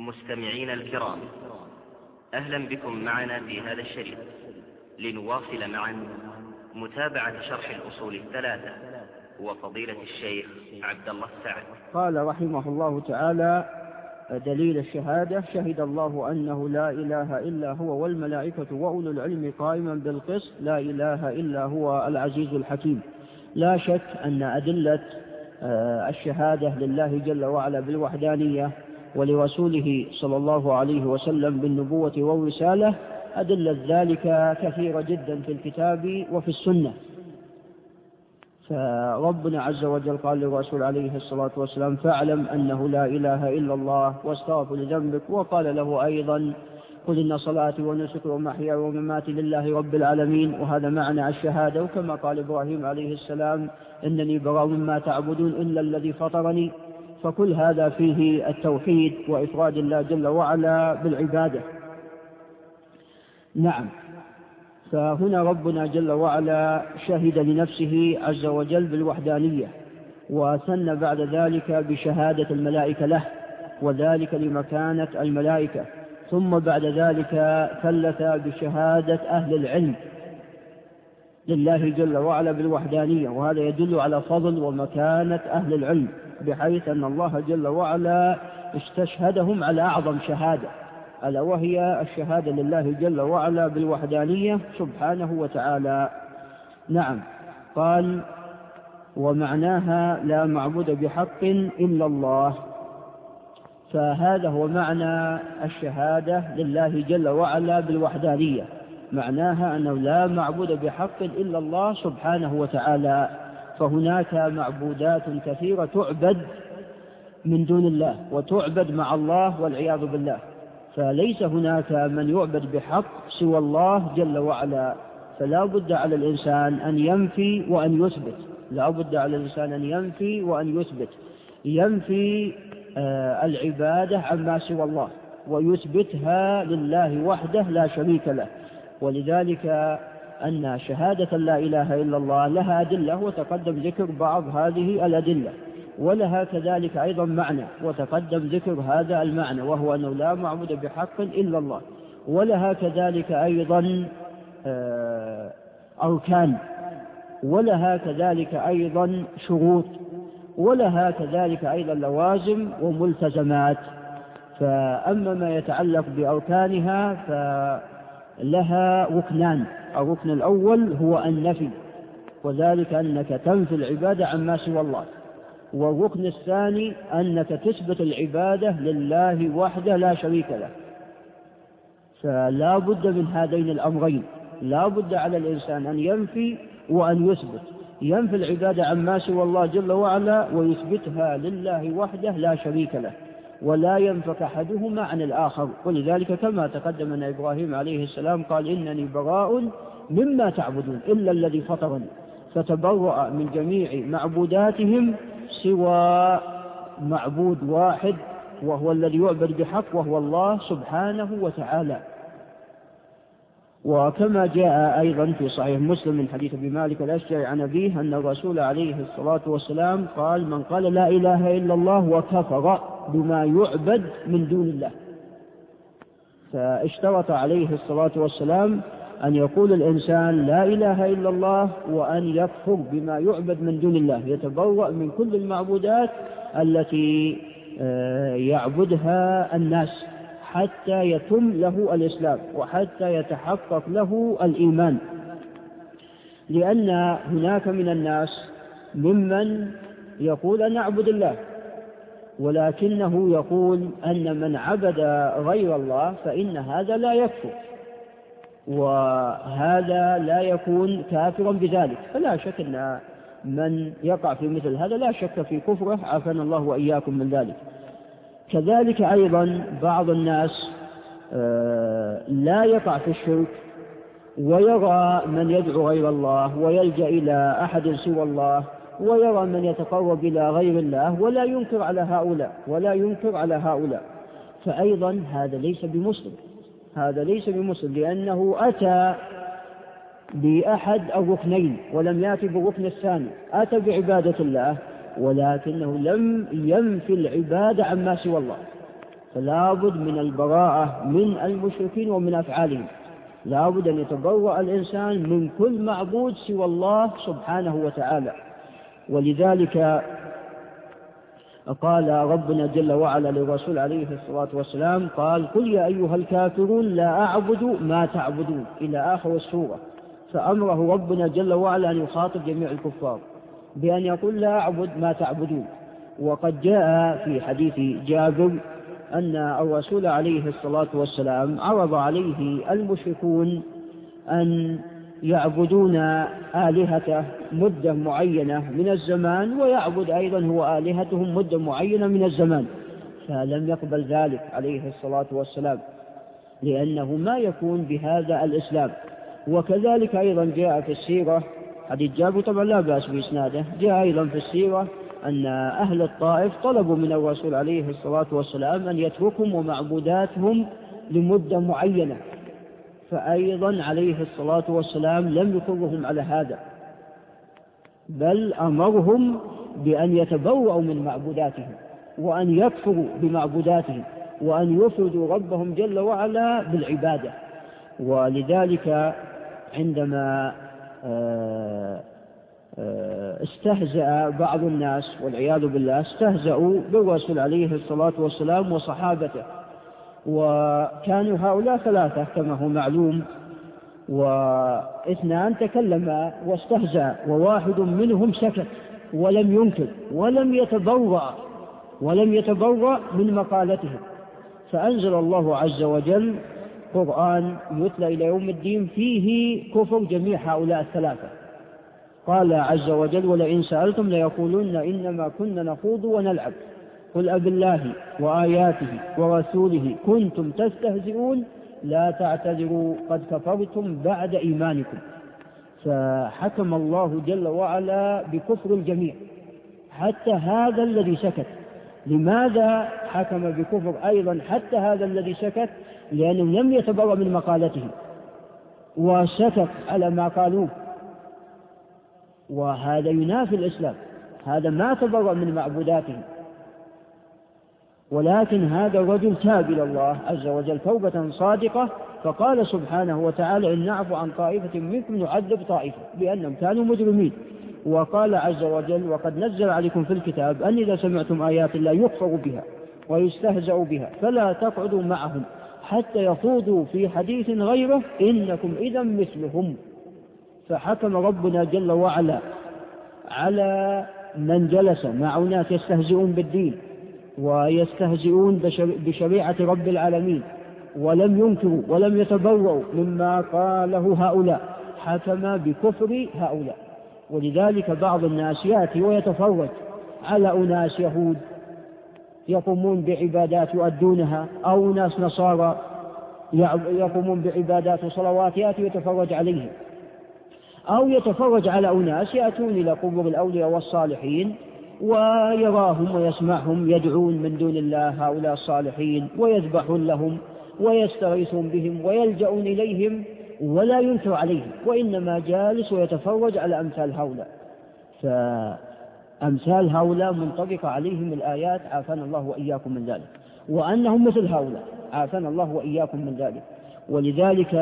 مستمعين الكرام أهلا بكم معنا في هذا الشريط لنواصل معا متابعة شرح الأصول الثلاثة وفضيلة الشيخ عبد الله السعد. قال رحمه الله تعالى دليل الشهادة شهد الله أنه لا إله إلا هو والملائكة وأولو العلم قائما بالقسط لا إله إلا هو العزيز الحكيم. لا شك أن أدلة آه، الشهادة لله جل وعلا بالوحدانية ولرسوله صلى الله عليه وسلم بالنبوة والرسالة أدلة ذلك كثيرة جدا في الكتاب وفي السنة. فربنا عز وجل قال للرسول عليه الصلاة والسلام فاعلم أنه لا إله إلا الله واستغفر لذنبك. وقال له أيضا قل إن صلاتي ونسكي ومحياي ومماتي لله رب العالمين وهذا معنى الشهادة. وكما قال إبراهيم عليه السلام إنني براء مما تعبدون إلا الذي فطرني. فكل هذا فيه التوحيد وإفراد الله جل وعلا بالعبادة. نعم. فهنا ربنا جل وعلا شهد لنفسه عز وجل بالوحدانية وثنى بعد ذلك بشهادة الملائكة له وذلك لمكانة الملائكة. ثم بعد ذلك ثلث بشهادة أهل العلم. لله جل وعلا بالوحدانية وهذا يدل على فضل ومكانة أهل العلم بحيث أن الله جل وعلا استشهدهم على أعظم شهادة ألا وهي الشهادة لله جل وعلا بالوحدانية سبحانه وتعالى. نعم. قال ومعناها لا معبود بحق إلا الله. فهذا هو معنى الشهادة لله جل وعلا بالوحدانية. معناها أنه لا معبود بحق إلا الله سبحانه وتعالى. فهناك معبودات كثيرة تعبد من دون الله وتعبد مع الله والعياذ بالله. فليس هناك من يعبد بحق سوى الله جل وعلا. فلا بد على الإنسان أن ينفي وأن يثبت. لا بد على الإنسان أن ينفي وأن يثبت. ينفي آه العبادة عما سوى الله ويثبتها لله وحده لا شريك له. ولذلك أن شهادة لا إله إلا الله لها أدلة وتقدم ذكر بعض هذه الأدلة ولها كذلك أيضا معنى وتقدم ذكر هذا المعنى وهو أنه لا معبود بحق إلا الله ولها كذلك أيضا آه، أركان ولها كذلك أيضا شروط ولها كذلك أيضا لوازم وملتزمات. فأما ما يتعلق بأركانها فلها ركنان. الركن الأول هو النفي وذلك أنك تنفي العبادة عما سوى الله. والركن الثاني أنك تثبت العبادة لله وحده لا شريك له. فلا بد من هذين الأمرين. لا بد على الإنسان أن ينفي وأن يثبت. ينفي العبادة عما سوى الله جل وعلا ويثبتها لله وحده لا شريك له. ولا ينفك أحدهما عن الآخر. ولذلك كما تقدم أن إبراهيم عليه السلام قال إنني براء مما تعبدون إلا الذي فطرني. فتبرأ من جميع معبوداتهم سوى معبود واحد وهو الذي يعبد بحق وهو الله سبحانه وتعالى. وكما جاء أيضا في صحيح مسلم من حديث أبي مالك الأشجعي عن أبيه أن الرسول عليه الصلاة والسلام قال من قال لا إله إلا الله وكفر بما يعبد من دون الله. فاشترط عليه الصلاة والسلام أن يقول الإنسان لا إله إلا الله وأن يكفر بما يعبد من دون الله يتبرأ من كل المعبودات التي آه، يعبدها الناس. حتى يتم له الإسلام وحتى يتحقق له الإيمان. لأن هناك من الناس ممن يقول أنا أعبد الله ولكنه يقول أن من عبد غير الله فإن هذا لا يكفر وهذا لا يكون كافرا بذلك. فلا شك أن من يقع في مثل هذا لا شك في كفره عافانا الله وإياكم من ذلك. كذلك أيضا بعض الناس آه، لا يقع في الشرك ويرى من يدعو غير الله ويلجأ إلى أحد سوى الله ويرى من يتقرب إلى غير الله ولا ينكر على هؤلاء ولا ينكر على هؤلاء. فأيضا هذا ليس بمسلم هذا ليس بمسلم لأنه أتى بأحد الركنين ولم يأتي بالركن الثاني أتى بعبادة الله ولكنه لم ينفي العبادة عما سوى الله. فلا بد من البراءة من المشركين ومن أفعالهم. لا بد أن يتبرأ الإنسان من كل معبود سوى الله سبحانه وتعالى. ولذلك قال ربنا جل وعلا للرسول عليه الصلاة والسلام قال قل يا أيها الكافرون لا أعبد ما تعبدون إلى آخر السورة. فأمره ربنا جل وعلا أن يخاطب جميع الكفار. بأن يقول لا أعبد ما تعبدون. وقد جاء في حديث جابر أن الرسول عليه الصلاة والسلام عرض عليه المشركون أن يعبدون آلهته مدة معينة من الزمان ويعبد أيضا هو آلهتهم مدة معينة من الزمان. فلم يقبل ذلك عليه الصلاة والسلام لأنه ما يكون بهذا الإسلام. وكذلك أيضا جاء في السيرة حديث جابر طبعا لا بأس بإسناده. جاء أيضا في السيرة أن أهل الطائف طلبوا من الرسول عليه الصلاة والسلام أن يتركهم ومعبوداتهم لمدة معينة فأيضا عليه الصلاة والسلام لم يقرهم على هذا بل أمرهم بأن يتبوأوا من معبوداتهم وأن يكفروا بمعبوداتهم وأن يفردوا ربهم جل وعلا بالعبادة. ولذلك عندما استهزأ بعض الناس والعياذ بالله استهزأوا بالرسول عليه الصلاة والسلام وصحابته. وكانوا هؤلاء ثلاثة كما هو معلوم. واثنان تكلما واستهزأ وواحد منهم سكت ولم ينكر ولم يتبرأ ولم يتبرأ من مقالتهم فأنزل الله عز وجل قرآن يتلى إلى يوم الدين فيه كفر جميع هؤلاء الثلاثة. قال عز وجل ولئن سألتم ليقولن إنما كنا نخوض ونلعب. قل أب الله وآياته ورسوله كنتم تستهزئون لا تعتذروا قد كفرتم بعد إيمانكم. فحكم الله جل وعلا بكفر الجميع حتى هذا الذي سكت. لماذا حكم بكفر أيضا حتى هذا الذي سكت لأنه لم يتبرأ من مقالته. وسكت على ما قالوه. وهذا ينافي الإسلام. هذا ما تبرأ من معبوداته. ولكن هذا الرجل تاب إلى الله عز وجل توبة صادقة فقال سبحانه وتعالى إن نعفو عن طائفة منكم نعذب طائفة. بأنهم كانوا مجرمين. وقال عز وجل وقد نزل عليكم في الكتاب أن إذا سمعتم آيات الله يكفر بها ويستهزأ بها فلا تقعدوا معهم حتى يخوضوا في حديث غيره إنكم إذا مثلهم. فحكم ربنا جل وعلا على من جلس مع أناس يستهزئون بالدين ويستهزئون بشريعة رب العالمين ولم ينكروا ولم يتبوأوا مما قاله هؤلاء. حكم بكفر هؤلاء. ولذلك بعض الناس يأتي ويتفرج على أناس يهود يقومون بعبادات يؤدونها أو ناس نصارى يقومون بعبادات وصلوات يأتي ويتفرج عليهم. أو يتفرج على أناس يأتون إلى قبور الأولياء والصالحين ويراهم ويسمعهم يدعون من دون الله هؤلاء الصالحين ويذبحون لهم ويستغيثون بهم ويلجأون إليهم ولا ينكر عليهم وإنما جالس ويتفرج على أمثال هؤلاء. فأمثال هؤلاء منطبقة عليهم الآيات عافانا الله وإياكم من ذلك. وأنهم مثل هؤلاء عافانا الله وإياكم من ذلك. ولذلك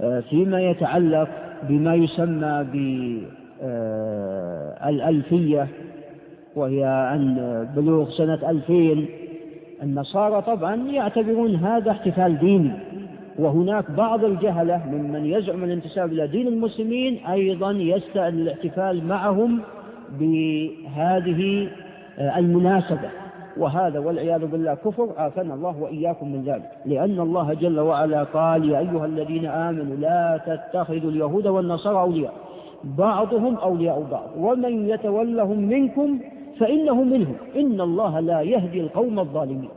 آه، فيما يتعلق بما يسمى بالألفية وهي أن بلوغ سنة ألفين النصارى طبعا يعتبرون هذا احتفال ديني. وهناك بعض الجهلة ممن يزعم الانتساب إلى دين المسلمين أيضا يستأذن الاحتفال معهم بهذه المناسبة. وهذا والعياذ بالله كفر عافانا الله وإياكم من ذلك. لأن الله جل وعلا قال يا أيها الذين آمنوا لا تتخذوا اليهود والنصارى أولياء. بعضهم أولياء بعض. ومن يتولهم منكم فإنه منهم. إن الله لا يهدي القوم الظالمين.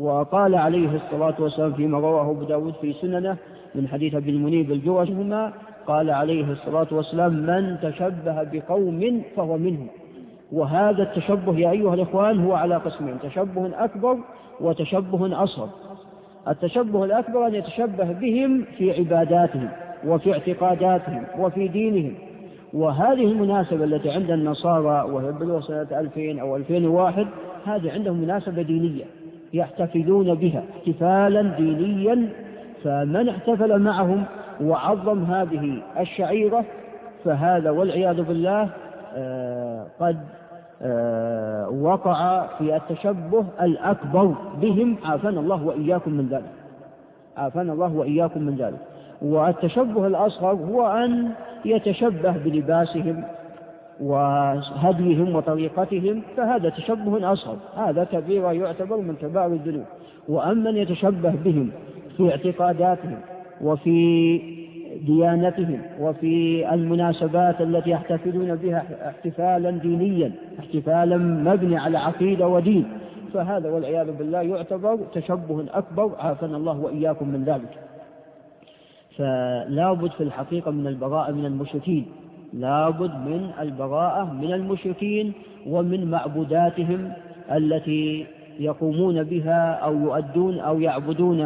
وقال عليه الصلاة والسلام فيما رواه أبو داود في سننه من حديث ابن المنيب الجرشهما قال عليه الصلاة والسلام من تشبه بقوم فهو منهم. وهذا التشبه يا أيها الإخوان هو على قسمين تشبه أكبر وتشبه أصغر. التشبه الأكبر أن يتشبه بهم في عباداتهم وفي اعتقاداتهم وفي دينهم. وهذه المناسبة التي عند النصارى وهي سنة 2000 أو 2001 هذه عندهم مناسبة دينية. يحتفلون بها احتفالا دينيا فمن احتفل معهم وعظم هذه الشعيرة فهذا والعياذ بالله آه، قد آه، وقع في التشبه الأكبر بهم. عافانا الله وإياكم من ذلك. عافانا الله وإياكم من ذلك. والتشبه الأصغر هو أن يتشبه بلباسهم وهديهم وطريقتهم فهذا تشبه أصغر. هذا كبيرة يعتبر من كبار الذنوب. وأما من يتشبه بهم في اعتقاداتهم وفي ديانتهم وفي المناسبات التي يحتفلون بها احتفالا دينيا احتفالا مبني على عقيدة ودين فهذا والعياذ بالله يعتبر تشبه أكبر. عافنا الله وإياكم من ذلك. فلا بد في الحقيقة من البراءة من المشركين. لا بد من البراءة من المشركين ومن معبوداتهم التي يقومون بها أو يؤدون أو يعبدون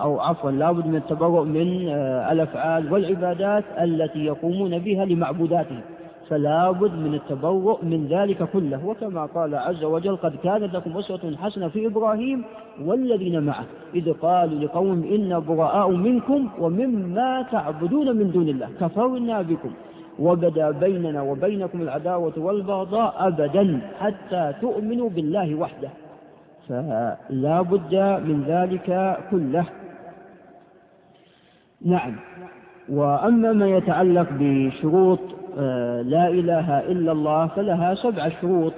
أو عفوا لابد من التبرؤ من آه، الأفعال والعبادات التي يقومون بها لمعبوداتهم. فلا بد من التبرؤ من ذلك كله. وكما قال عز وجل قد كانت لكم أسوة حسنة في إبراهيم والذين معه. إذ قالوا لقوم إنا براء منكم ومما تعبدون من دون الله. كفرنا بكم. وبدا بيننا وبينكم العداوة والبغضاء أبدا حتى تؤمنوا بالله وحده. فلا بد من ذلك كله. نعم. وأما ما يتعلق بشروط آه، لا إله إلا الله فلها سبع شروط.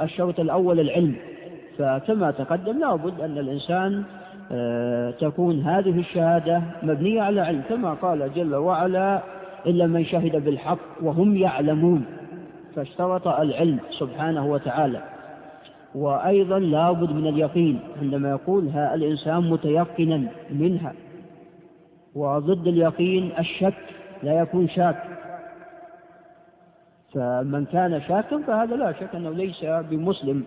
الشرط الأول العلم. فكما تقدم لابد أن الإنسان آه، تكون هذه الشهادة مبنية على علم كما قال جل وعلا إلا من شهد بالحق وهم يعلمون. فاشترط العلم سبحانه وتعالى. وأيضا لابد من اليقين عندما يقول ها الإنسان متيقنا منها. وضد اليقين الشك لا يكون شاك. فمن كان شاكا فهذا لا شك أنه ليس بمسلم.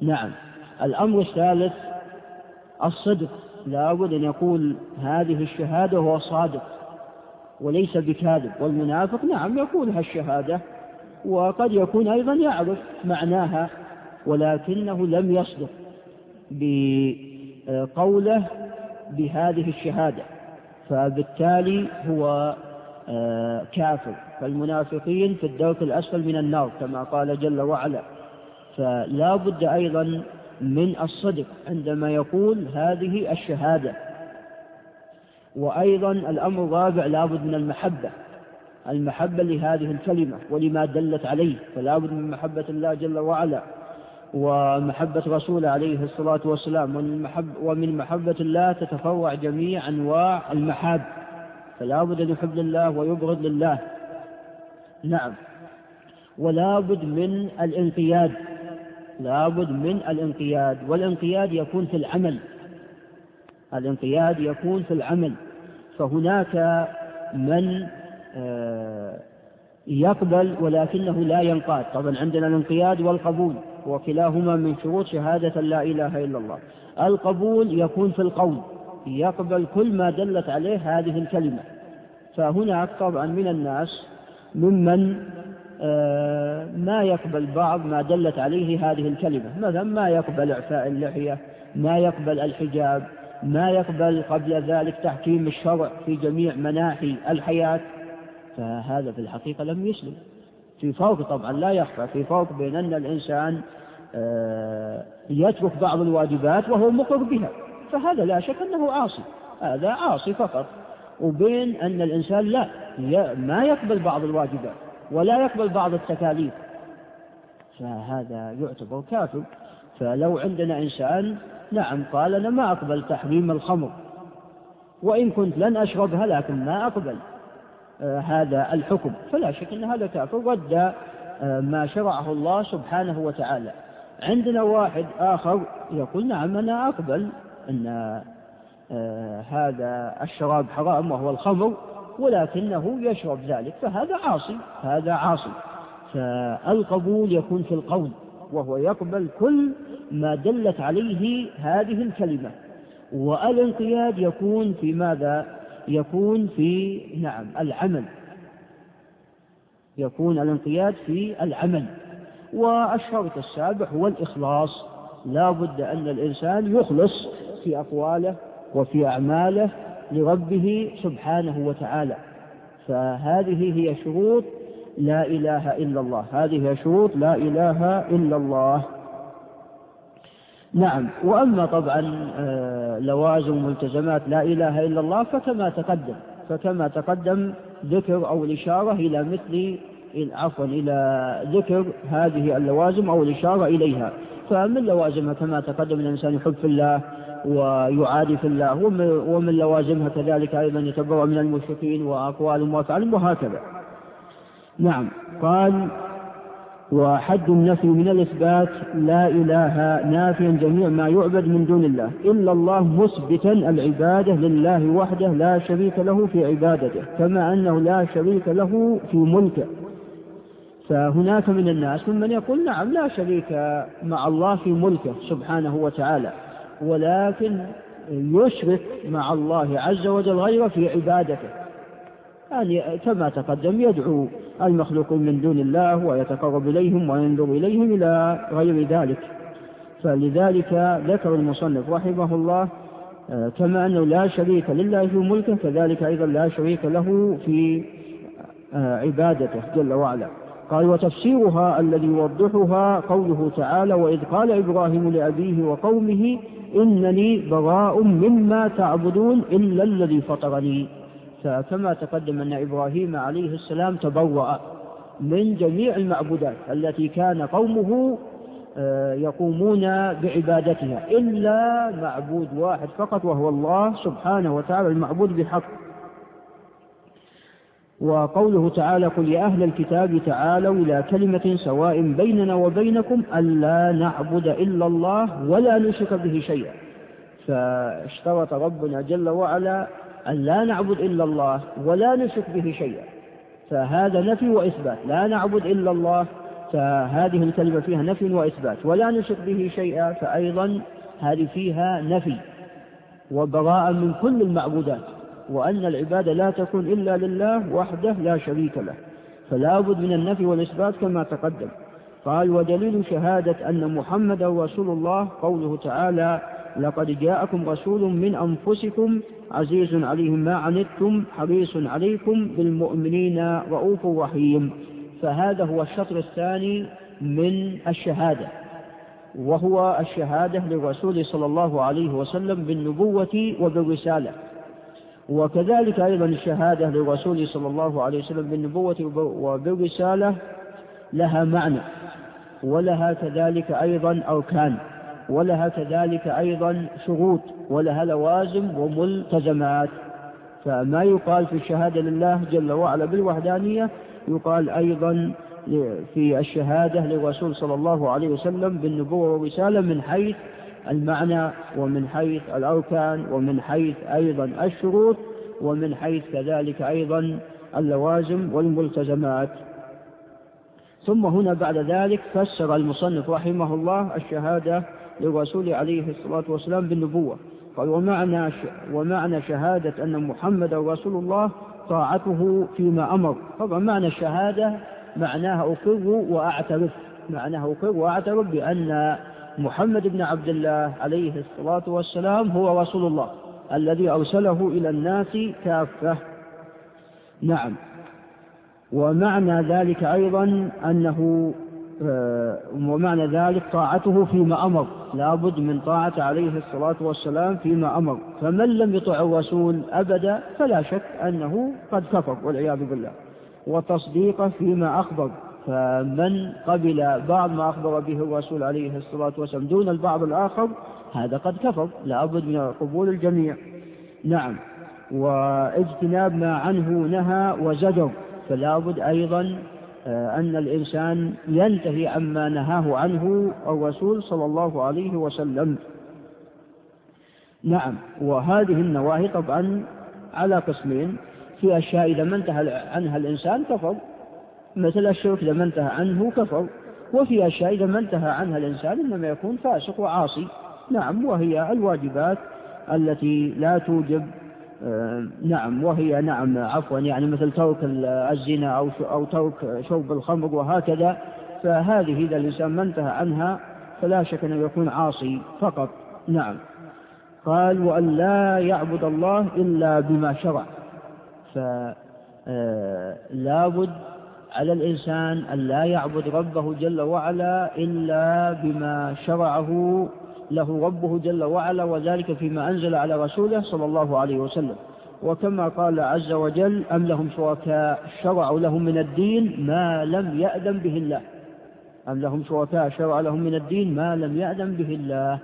نعم. الأمر الثالث الصدق. لابد أن يقول هذه الشهادة وهو صادق. وليس بكاذب والمنافق نعم يقولها الشهادة وقد يكون أيضا يعرف معناها ولكنه لم يصدق بقوله بهذه الشهادة فبالتالي هو آه، كافر. فالمنافقين في الدرك الأسفل من النار كما قال جل وعلا. فلا بد أيضا من الصدق عندما يقول هذه الشهادة. وأيضا الأمر الرابع لا بد من المحبة. المحبة لهذه الكلمة ولما دلت عليه فلا بد من محبة الله جل وعلا ومحبة رسوله عليه الصلاة والسلام. ومن, ومن محبة الله تتفرع جميع أنواع المحاب. فلا بد أن يحب لله ويبغض لله. نعم. ولا بد من الانقياد. لا بد من الانقياد. والانقياد يكون في العمل. الانقياد يكون في العمل. فهناك من آه، يقبل ولكنه لا ينقاد. طبعا عندنا الانقياد والقبول وكلاهما من شروط شهادة لا إله إلا الله. القبول يكون في القول يقبل كل ما دلت عليه هذه الكلمة. فهناك طبعا من الناس ممن آه، ما يقبل بعض ما دلت عليه هذه الكلمة. مثلا ما يقبل إعفاء اللحية ما يقبل الحجاب ما يقبل قبل ذلك تحكيم الشرع في جميع مناحي الحياة فهذا في الحقيقة لم يسلم. في فرق طبعا لا يخفى في فرق بين أن الإنسان آه، يترك بعض الواجبات وهو مقر بها. فهذا لا شك أنه عاصي. هذا عاصي فقط. وبين أن الإنسان لا ما يقبل بعض الواجبات ولا يقبل بعض التكاليف. فهذا يعتبر كافر. فلو عندنا إنسان نعم قال أنا ما أقبل تحريم الخمر وإن كنت لن أشربها لكن ما أقبل آه، هذا الحكم. فلا شك أن هذا كافر رد آه، ما شرعه الله سبحانه وتعالى. عندنا واحد آخر يقول نعم أنا أقبل أن آه، هذا الشراب حرام وهو الخمر ولكنه يشرب ذلك فهذا عاصي هذا عاصي. فالقبول يكون في القول. وهو يقبل كل ما دلت عليه هذه الكلمة. والانقياد يكون في ماذا؟ يكون في نعم العمل. يكون الانقياد في العمل. والشرط السابع هو الإخلاص. لا بد أن الإنسان يخلص في أقواله وفي أعماله لربه سبحانه وتعالى. فهذه هي شروط لا إله إلا الله. هذه شروط لا إله إلا الله. نعم. وأما طبعا آه، لوازم وملتزمات لا إله إلا الله فكما تقدم فكما تقدم ذكر أو الإشارة إلى مثل عفوا إلى ذكر هذه اللوازم أو الإشارة إليها. فمن لوازمها كما تقدم الإنسان يحب في الله ويعادي في الله ومن لوازمها كذلك أيضا يتبرأ من المشركين وأقوالهم وأفعالهم وهكذا نعم. قال وحد النفي من الإثبات لا إله نافيا جميع ما يعبد من دون الله إلا الله مثبتا العبادة لله وحده لا شريك له في عبادته كما أنه لا شريك له في ملكه. فهناك من الناس ممن يقول نعم لا شريك مع الله في ملكه سبحانه وتعالى ولكن يشرك مع الله عز وجل غيره في عبادته. يعني كما تقدم يدعو المخلوقين من دون الله ويتقرب إليهم وينظر إليهم إلى غير ذلك. فلذلك ذكر المصنف رحمه الله آه، كما أنه لا شريك لله في ملكه كذلك أيضا لا شريك له في آه، عبادته جل وعلا. قال وتفسيرها الذي يوضحها قوله تعالى وإذ قال إبراهيم لأبيه وقومه إنني براء مما تعبدون إلا الذي فطرني فكما تقدم أن إبراهيم عليه السلام تبوأ من جميع المعبودات التي كان قومه آه، يقومون بعبادتها إلا معبود واحد فقط وهو الله سبحانه وتعالى المعبود بحق. وقوله تعالى قل يا أهل الكتاب تعالوا إلى كلمة سواء بيننا وبينكم ألا نعبد إلا الله ولا نشرك به شيئا. فاشترط ربنا جل وعلا أن لا نعبد إلا الله ولا نشرك به شيئا. فهذا نفي وإثبات. لا نعبد إلا الله فهذه الكلمة فيها نفي وإثبات. ولا نشرك به شيئا فأيضا هذه فيها نفي وبراءة من كل المعبودات. وأن العبادة لا تكون إلا لله وحده لا شريك له. فلا بد من النفي والإثبات كما تقدم. قال ودليل شهادة أن محمدا رسول الله قوله تعالى لقد جاءكم رسول من أنفسكم عزيز عليهم ما عنتم حريص عليكم بالمؤمنين رؤوف رحيم. فهذا هو الشطر الثاني من الشهادة وهو الشهادة للرسول صلى الله عليه وسلم بالنبوة وبالرسالة. وكذلك أيضا الشهادة للرسول صلى الله عليه وسلم بالنبوة وبالرسالة لها معنى ولها كذلك أيضا أركان. ولها كذلك أيضا شروط ولها لوازم وملتزمات. فما يقال في الشهادة لله جل وعلا بالوحدانية يقال أيضا في الشهادة للرسول صلى الله عليه وسلم بالنبوة والرسالة من حيث المعنى ومن حيث الأركان ومن حيث أيضا الشروط ومن حيث كذلك أيضا اللوازم والملتزمات. ثم هنا بعد ذلك فسر المصنف رحمه الله الشهادة للرسول عليه الصلاة والسلام بالنبوة. قال ومعنى, ومعنى شهادة أن محمد رسول الله طاعته فيما أمر. طبعا معنى الشهادة معناها أقر وأعترف. معناها أقر وأعترف بأن محمد بن عبد الله عليه الصلاة والسلام هو رسول الله الذي أرسله إلى الناس كافة. نعم. ومعنى ذلك أيضا أنه ومعنى ذلك طاعته فيما أمر. لا بد من طاعة عليه الصلاة والسلام فيما أمر. فمن لم يطع الرسول أبدا فلا شك أنه قد كفر والعياذ بالله. وتصديقه فيما أخبر. فمن قبل بعض ما أخبر به الرسول عليه الصلاة والسلام دون البعض الآخر هذا قد كفر. لا بد من قبول الجميع. نعم. واجتناب ما عنه نهى وزجر. فلا بد أيضا آه، أن الإنسان ينتهي عما نهاه عنه الرسول صلى الله عليه وسلم. نعم وهذه النواهي طبعا على قسمين. في أشياء إذا ما انتهى عنها الإنسان كفر مثل الشرك إذا ما انتهى عنه كفر. وفي أشياء إذا ما انتهى عنها الإنسان إنما يكون فاسق وعاصي. نعم وهي الواجبات التي لا توجب آه، نعم وهي نعم عفوا يعني مثل ترك الزنا أو أو ترك شرب الخمر وهكذا فهذه إذا الإنسان ما انتهى عنها فلا شك أنه يكون عاصي فقط. نعم. قال وأن لا يعبد الله إلا بما شرع. فلا بد على الإنسان أن لا يعبد ربه جل وعلا إلا بما شرعه له ربه جل وعلا وذلك فيما أنزل على رسوله صلى الله عليه وسلم. وكما قال عز وجل أم لهم شركاء شرعوا لهم من الدين ما لم يأذن به الله. أم لهم شركاء شرع لهم من الدين ما لم يأذن به الله.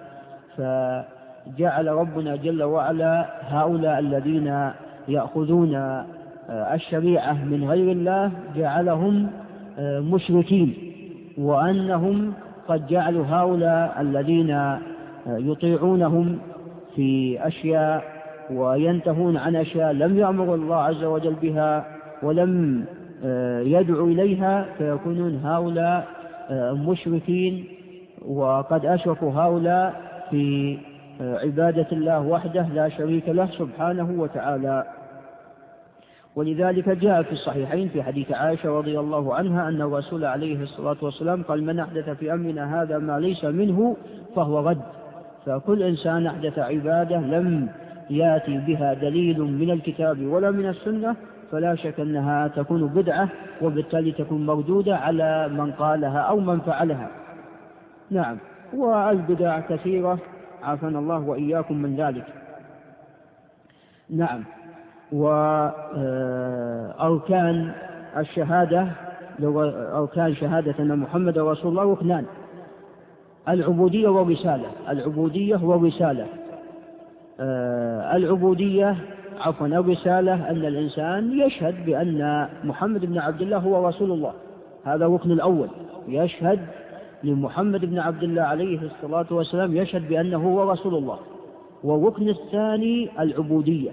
فجعل ربنا جل وعلا هؤلاء الذين يأخذون آه، الشريعة من غير الله جعلهم آه، مشركين. وأنهم قد جعلوا هؤلاء الذين يطيعونهم في أشياء وينتهون عن أشياء لم يأمر الله عز وجل بها ولم يدعو إليها فيكونون هؤلاء مشركين. وقد أشركوا هؤلاء في عبادة الله وحده لا شريك له سبحانه وتعالى. ولذلك جاء في الصحيحين في حديث عائشة رضي الله عنها أن الرسول عليه الصلاة والسلام قال من أحدث في أمرنا هذا ما ليس منه فهو رد. فكل إنسان أحدث عبادة لم يأتي بها دليل من الكتاب ولا من السنة فلا شك أنها تكون بدعة وبالتالي تكون مردودة على من قالها أو من فعلها. نعم. والبدع كثيرة عافانا الله وإياكم من ذلك. نعم. وأركان الشهادة أركان شهادة أن محمد رسول الله ركنان العبودية والرسالة العبودية والرسالة آه، العبودية عفوا الرسالة أن الإنسان يشهد بأن محمد بن عبد الله هو رسول الله. هذا الركن الأول. يشهد لمحمد بن عبد الله عليه الصلاة والسلام يشهد بأنه هو رسول الله. والركن الثاني العبودية.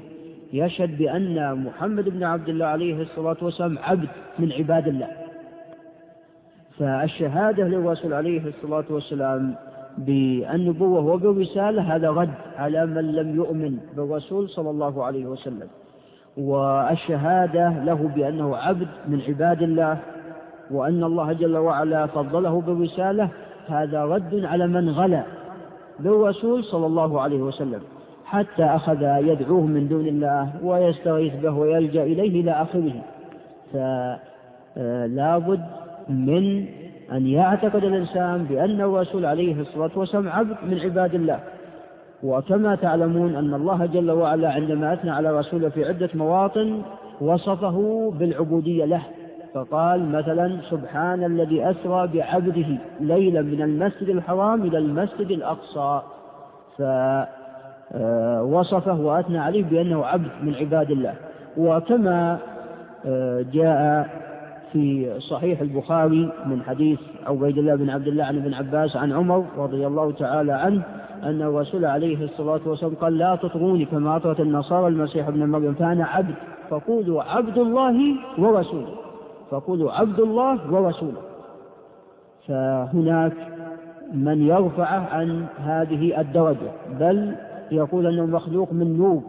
يشهد بأن محمد بن عبد الله عليه الصلاة والسلام عبد من عباد الله. فالشهادة للرسول عليه الصلاة والسلام بالنبوة وبالرسالة هذا رد على من لم يؤمن بالرسول صلى الله عليه وسلم. والشهادة له بأنه عبد من عباد الله وأن الله جل وعلا فضله بالرسالة هذا رد على من غلا بالرسول صلى الله عليه وسلم حتى أخذ يدعوه من دون الله ويستغيث به ويلجأ إليه إلى آخره. فلا بد من أن يعتقد الإنسان بأن الرسول عليه الصلاة والسلام عبد من عباد الله. وكما تعلمون أن الله جل وعلا عندما أثنى على رسوله في عدة مواطن وصفه بالعبودية له. فقال مثلا سبحان الذي أسرى بعبده ليلا من المسجد الحرام إلى المسجد الأقصى. فوصفه وأثنى عليه بأنه عبد من عباد الله. وكما آه، جاء في صحيح البخاري من حديث عبيد الله بن عبد الله عن ابن عباس عن عمر رضي الله تعالى عنه أن الرسول عليه الصلاة والسلام قال لا تطروني كما أطرت النصارى المسيح ابن مريم. فأنا عبد فقولوا عبد الله ورسوله فقولوا عبد الله ورسوله. فهناك من يرفعه عن هذه الدرجة بل يقول أنه مخلوق من نور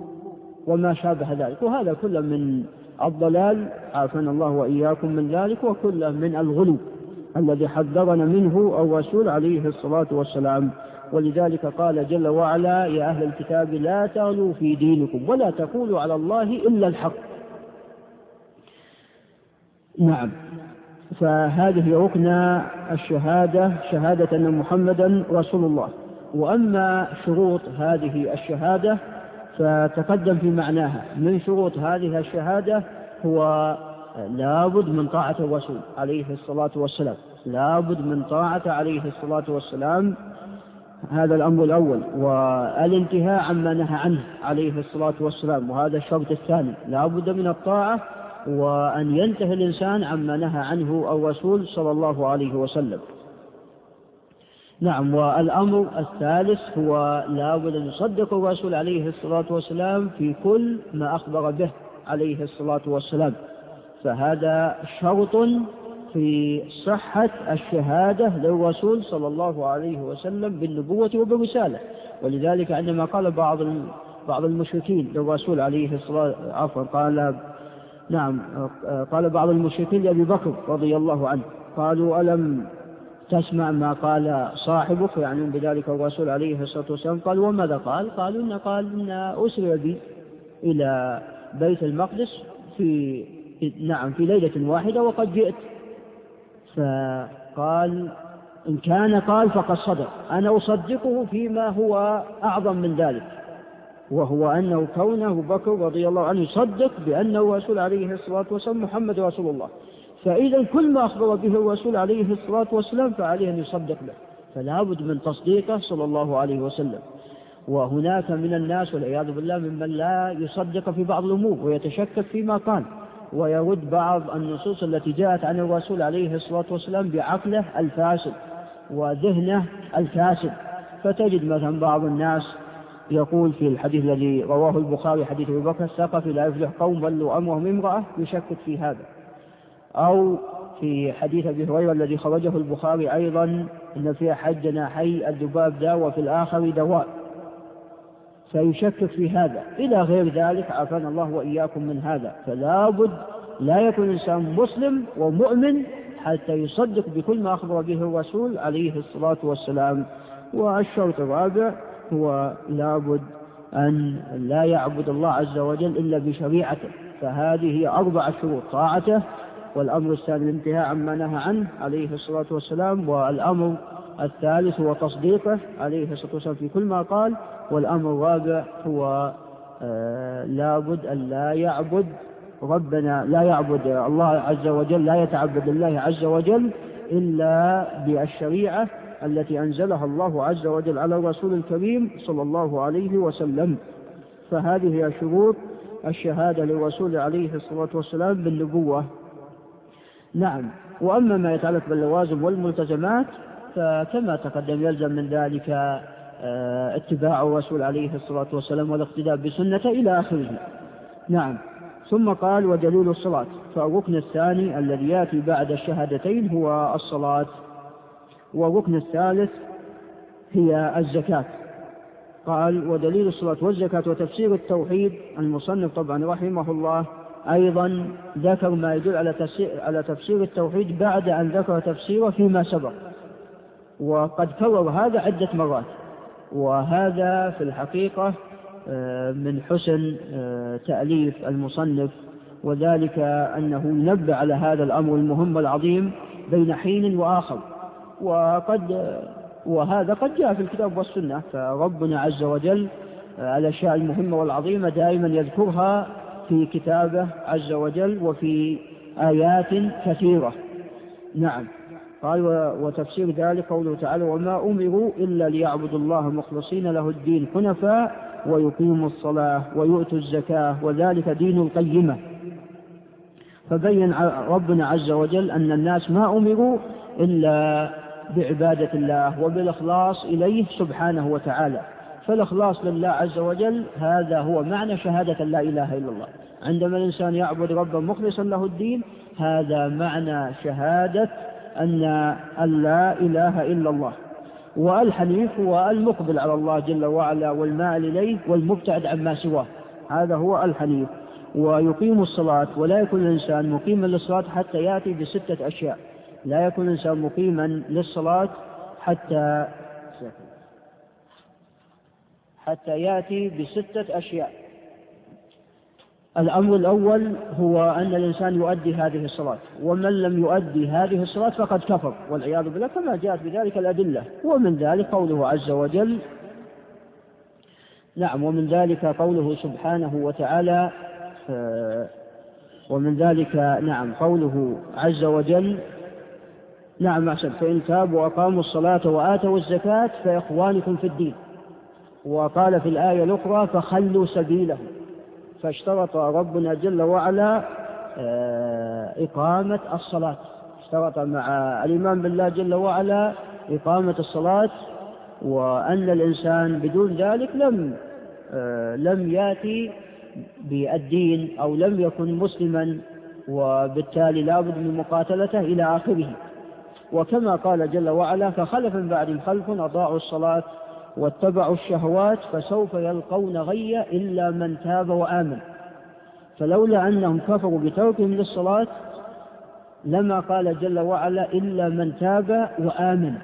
وما شابه ذلك. وهذا كله من الضلال عافانا الله وإياكم من ذلك وكله من الغلو الذي حذرنا منه الرسول عليه الصلاة والسلام. ولذلك قال جل وعلا يا أهل الكتاب لا تغلوا في دينكم ولا تقولوا على الله إلا الحق. نعم. فهذه ركن الشهادة شهادة أن محمدا رسول الله. وأما شروط هذه الشهادة فتقدم في معناها. من شروط هذه الشهادة هو لابد من طاعة الرسول عليه الصلاة والسلام. لابد من طاعة عليه الصلاة والسلام. هذا الأمر الأول. والانتهاء عما نهى عنه عليه الصلاة والسلام. وهذا الشرط الثاني. لابد من الطاعة وأن ينتهي الإنسان عما نهى عنه الرسول صلى الله عليه وسلم. نعم والأمر الثالث هو لابد أن يصدق الرسول عليه الصلاة والسلام في كل ما أخبر به عليه الصلاة والسلام. فهذا شرط في صحة الشهادة للرسول صلى الله عليه وسلم بالنبوة وبالرسالة. ولذلك عندما قال بعض بعض المشركين للرسول عليه الصلاة عفوا قال نعم قال بعض المشركين لأبي بكر رضي الله عنه قالوا ألم تسمع ما قال صاحبك يعني بذلك الرسول عليه الصلاة والسلام قال وماذا قال؟ قالوا إن قال إن أسري بي إلى بيت المقدس في نعم في ليلة واحدة وقد جئت. فقال إن كان قال فقد صدق أنا أصدقه فيما هو أعظم من ذلك وهو أنه كونه بكر رضي الله عنه يصدق بأنه رسول عليه الصلاة والسلام محمد رسول الله. فإذا كل ما أخبر به الرسول عليه الصلاة والسلام فعليه أن يصدق له. فلا بد من تصديقه صلى الله عليه وسلم. وهناك من الناس والعياذ بالله ممن لا يصدق في بعض الأمور ويتشكك فيما قال. ويرد بعض النصوص التي جاءت عن الرسول عليه الصلاة والسلام بعقله الفاسد وذهنه الفاسد. فتجد مثلا بعض الناس يقول في الحديث الذي رواه البخاري حديث أبي بكر الثقفي لا يفلح قوم ولوا أمرهم امرأة يشكك في هذا. أو في حديث أبي هريرة الذي خرجه البخاري أيضا أن في أحد جناحي الذباب داء وفي الآخر دواء. فيشكك في هذا. إلى غير ذلك عافانا الله وإياكم من هذا. فلا بد لا يكون الإنسان مسلم ومؤمن حتى يصدق بكل ما أخبر به الرسول عليه الصلاة والسلام. والشرط الرابع هو لابد أن لا يعبد الله عز وجل إلا بشريعته. فهذه هي أربع شروط. طاعته والأمر الثاني الانتهاء عما نهى عنه عليه الصلاة والسلام والأمر الثالث هو تصديقه عليه الصلاة والسلام في كل ما قال والأمر الرابع هو آه لابد أن لا يعبد ربنا لا يعبد الله عز وجل لا يتعبد الله عز وجل إلا بالشريعة التي أنزلها الله عز وجل على الرسول الكريم صلى الله عليه وسلم. فهذه هي شروط الشهادة للرسول عليه الصلاة والسلام بالنبوة. نعم. وأما ما يتعلق باللوازم والملتزمات فكما تقدم يلزم من ذلك آه، اتباع الرسول عليه الصلاة والسلام والاقتداء بسنته إلى آخره. نعم. ثم قال ودليل الصلاة. فالركن الثاني الذي يأتي بعد الشهادتين هو الصلاة. والركن الثالث هي الزكاة. قال ودليل الصلاة والزكاة وتفسير التوحيد. المصنف طبعا رحمه الله أيضا ذكر ما يدل على تفسير, على تفسير التوحيد بعد أن ذكر تفسيره فيما سبق. وقد كرر هذا عدة مرات. وهذا في الحقيقة آه، من حسن آه، تأليف المصنف وذلك أنه ينبه على هذا الأمر المهم والعظيم بين حين وآخر. وقد وهذا قد جاء في الكتاب والسنة. فربنا عز وجل آه، الأشياء المهمة والعظيمة دائما يذكرها في كتابه عز وجل وفي آيات كثيرة. نعم. قال وتفسير ذلك قوله تعالى وما أمروا إلا ليعبدوا الله مخلصين له الدين حنفاء ويقيموا الصلاة ويؤتوا الزكاة وذلك دين القيمة. فبين ربنا عز وجل أن الناس ما أمروا إلا بعبادة الله وبالإخلاص إليه سبحانه وتعالى. فالإخلاص لله عز وجل هذا هو معنى شهادة لا إله إلا الله. عندما الإنسان يعبد ربا مخلصا له الدين هذا معنى شهادة أن لا إله إلا الله. والحنيف هو المقبل على الله جل وعلا والمائل إليه والمبتعد عما سواه. هذا هو الحنيف ويقيم الصلاة ولا يكون الإنسان مقيما للصلاة حتى يأتي بستة أشياء. لا يكون الإنسان مقيما للصلاة حتى حتى يأتي بستة أشياء. الأمر الأول هو أن الإنسان يؤدي هذه الصلاة. ومن لم يؤدي هذه الصلاة فقد كفر والعياذ بالله كما جاءت بذلك الأدلة. ومن ذلك قوله عز وجل نعم ومن ذلك قوله سبحانه وتعالى آه، ومن ذلك نعم قوله عز وجل نعم أحسن فإن تابوا وأقاموا الصلاة وآتوا الزكاة فإخوانكم في الدين. وقال في الآية الأخرى فخلوا سبيله. فاشترط ربنا جل وعلا آه، إقامة الصلاة. اشترط مع الإيمان بالله جل وعلا إقامة الصلاة وأن الإنسان بدون ذلك لم آه، لم يأتي بالدين أو لم يكن مسلما وبالتالي لا بد من مقاتلته إلى آخره. وكما قال جل وعلا فخلف من بعدهم خلف أضاعوا الصلاة واتبعوا الشهوات فسوف يلقون غيا إلا من تاب وآمن. فلولا أنهم كفروا بتركهم للصلاة لما قال جل وعلا إلا من تاب وآمن.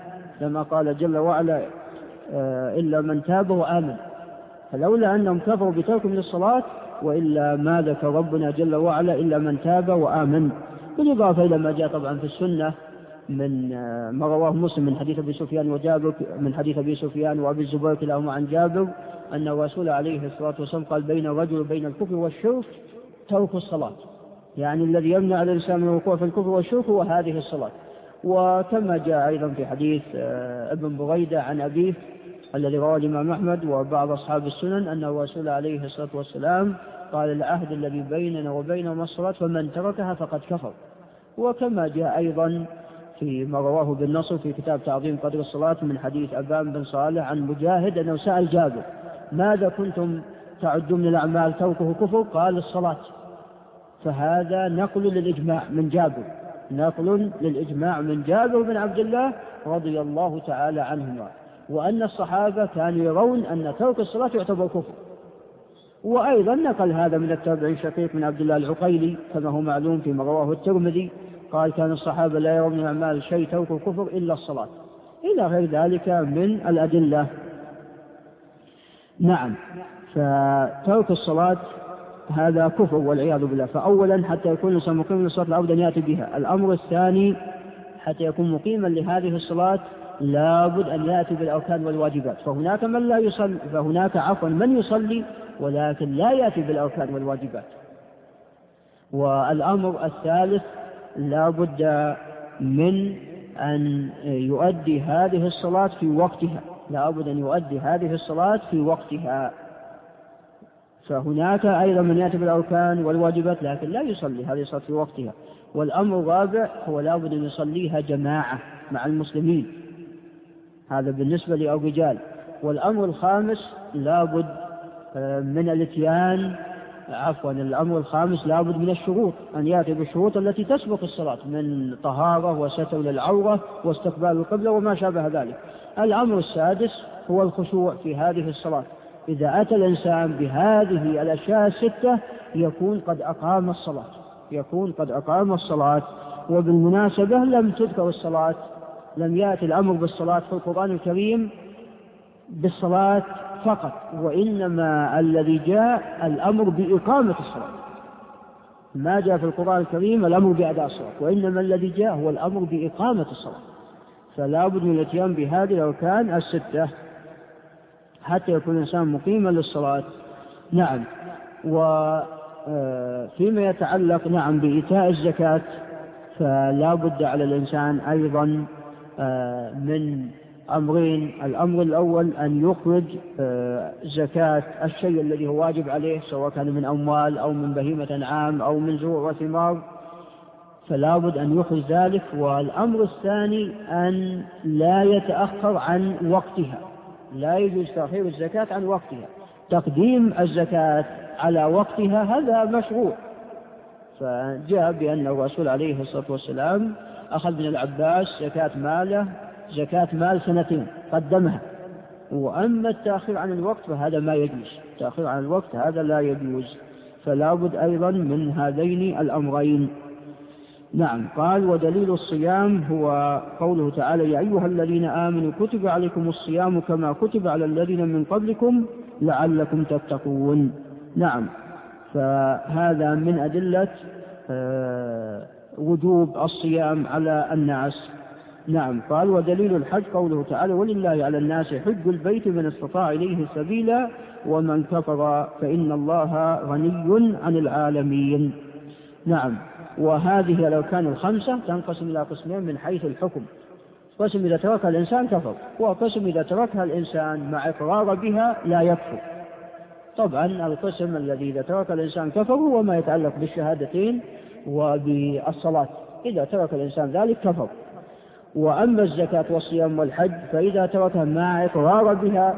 لما قال جل وعلا آه، إلا من تاب وآمن. فلولا أنهم كفروا بتركهم للصلاة وإلا ما ذكر ربنا جل وعلا إلا من تاب وآمن. بالإضافة إلى ما جاء طبعا في السنة من آه، ما رواه مسلم من حديث أبي سفيان وجابر من حديث أبي سفيان وأبي الزبير كلاهما عن جابر أن الرسول عليه الصلاة والسلام قال بين الرجل وبين الكفر والشرك ترك الصلاة. يعني الذي يمنع الإنسان من الوقوع في الكفر والشرك هو هذه الصلاة. وكما جاء أيضا في حديث آه، ابن بريدة عن أبيه الذي رواه الإمام أحمد وبعض أصحاب السنن أن الرسول عليه الصلاة والسلام قال العهد الذي بيننا وبينهم الصلاة فمن تركها فقد كفر. وكما جاء أيضا في ما رواه بالنصر في كتاب تعظيم قدر الصلاة من حديث أبان بن صالح عن مجاهد أنه سأل جابر ماذا كنتم تعدون من الأعمال؟ تركه كفر؟ قال الصلاة. فهذا نقل للإجماع من جابر نقل للإجماع من جابر بن عبد الله رضي الله تعالى عنهما وأن الصحابة كانوا يرون أن ترك الصلاة يعتبر كفر. وأيضا نقل هذا من التابعين شقيق من عبد الله العقيلي كما هو معلوم فيما رواه الترمذي قال كان الصحابة لا يرون من الأعمال شيء ترك الكفر إلا الصلاة. إلى غير ذلك من الأدلة. نعم. فترك الصلاة هذا كفر والعياذ بالله. فأولا حتى يكون الإنسان مقيما للصلاة لابد أن يأتي بها. الأمر الثاني حتى يكون مقيما لهذه الصلاة لابد أن يأتي بالأركان والواجبات. فهناك من لا يصلي فهناك عفوا من يصلي ولكن لا يأتي بالأركان والواجبات. والأمر الثالث لا بد من أن يؤدي هذه الصلاة في وقتها. لا بد أن يؤدي هذه الصلاة في وقتها. فهناك أيضا من يأتي بالأركان والواجبات لكن لا يصلي هذه الصلاة في وقتها. والأمر الرابع هو لا بد أن يصليها جماعة مع المسلمين. هذا بالنسبة للرجال. والأمر الخامس لا بد من الاتيان عفوا الأمر الخامس لابد من الشروط أن يأتي بالشروط التي تسبق الصلاة من طهارة وستر للعورة واستقبال القبلة وما شابه ذلك. الأمر السادس هو الخشوع في هذه الصلاة. إذا أتى الإنسان بهذه الأشياء الستة يكون قد أقام الصلاة يكون قد أقام الصلاة. وبالمناسبة لم تذكر الصلاة لم يأتي الأمر بالصلاة في القرآن الكريم بالصلاة فقط وإنما الذي جاء الأمر بإقامة الصلاة. ما جاء في القرآن الكريم الأمر بأداء الصلاة وإنما الذي جاء هو الأمر بإقامة الصلاة. فلا بد من الإتيان بهذه الأركان الستة حتى يكون الإنسان مقيما للصلاة. نعم. وفيما آه، يتعلق نعم بإيتاء الزكاة فلا بد على الإنسان أيضا آه، من أمرين. الأمر الأول أن يخرج آه، زكاة الشيء الذي هو واجب عليه سواء كان من أموال أو من بهيمة أنعام أو من زروع وثمار. فلا بد أن يخرج ذلك. والأمر الثاني أن لا يتأخر عن وقتها. لا يجوز تأخير الزكاة عن وقتها. تقديم الزكاة على وقتها هذا مشروع. فجاء بأن الرسول عليه الصلاة والسلام أخذ من العباس زكاة ماله زكاة مال سنتين قدمها. وأما التأخير عن الوقت فهذا ما يجوز. التأخير عن الوقت هذا لا يجوز. فلا بد أيضا من هذين الأمرين. نعم قال ودليل الصيام هو قوله تعالى يا أيها الذين آمنوا كتب عليكم الصيام كما كتب على الذين من قبلكم لعلكم تتقون. نعم فهذا من أدلة آه، وجوب الصيام على الناس. نعم قال ودليل الحج قوله تعالى ولله على الناس حج البيت من استطاع إليه سبيلا ومن كفر فإن الله غني عن العالمين. نعم وهذه الأركان الخمسة تنقسم إلى قسمين من حيث الحكم. قسم إذا تركها الإنسان كفر وقسم إذا تركها الإنسان مع إقرار بها لا يكفر. طبعا القسم الذي إذا ترك الإنسان كفر هو ما يتعلق بالشهادتين وبالصلاة إذا ترك الإنسان ذلك كفر. وأما الزكاة والصيام والحج فإذا تركها مع إقرار بها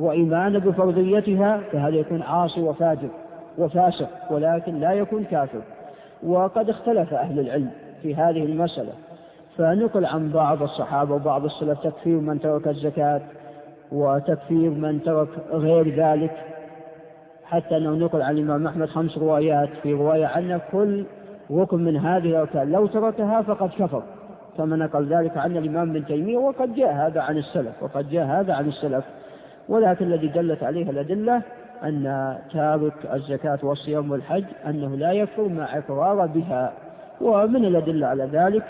وإيمان بفرضيتها فهذا يكون عاصي وفاجر وفاسق ولكن لا يكون كافر. وقد اختلف أهل العلم في هذه المسألة فنقل عن بعض الصحابة وبعض السلف تكفير من ترك الزكاة وتكفير من ترك غير ذلك حتى أنه نقل عن الإمام أحمد خمس روايات في رواية عنه كل ركن من هذه الأركان لو تركها فقد كفر. كما نقل ذلك عن الإمام ابن تيمية وقد جاء هذا عن السلف وقد جاء هذا عن السلف. ولكن الذي دلت عليه الأدلة أن تارك الزكاة والصيام والحج أنه لا يكفر مع إقرار بها. ومن الأدلة على ذلك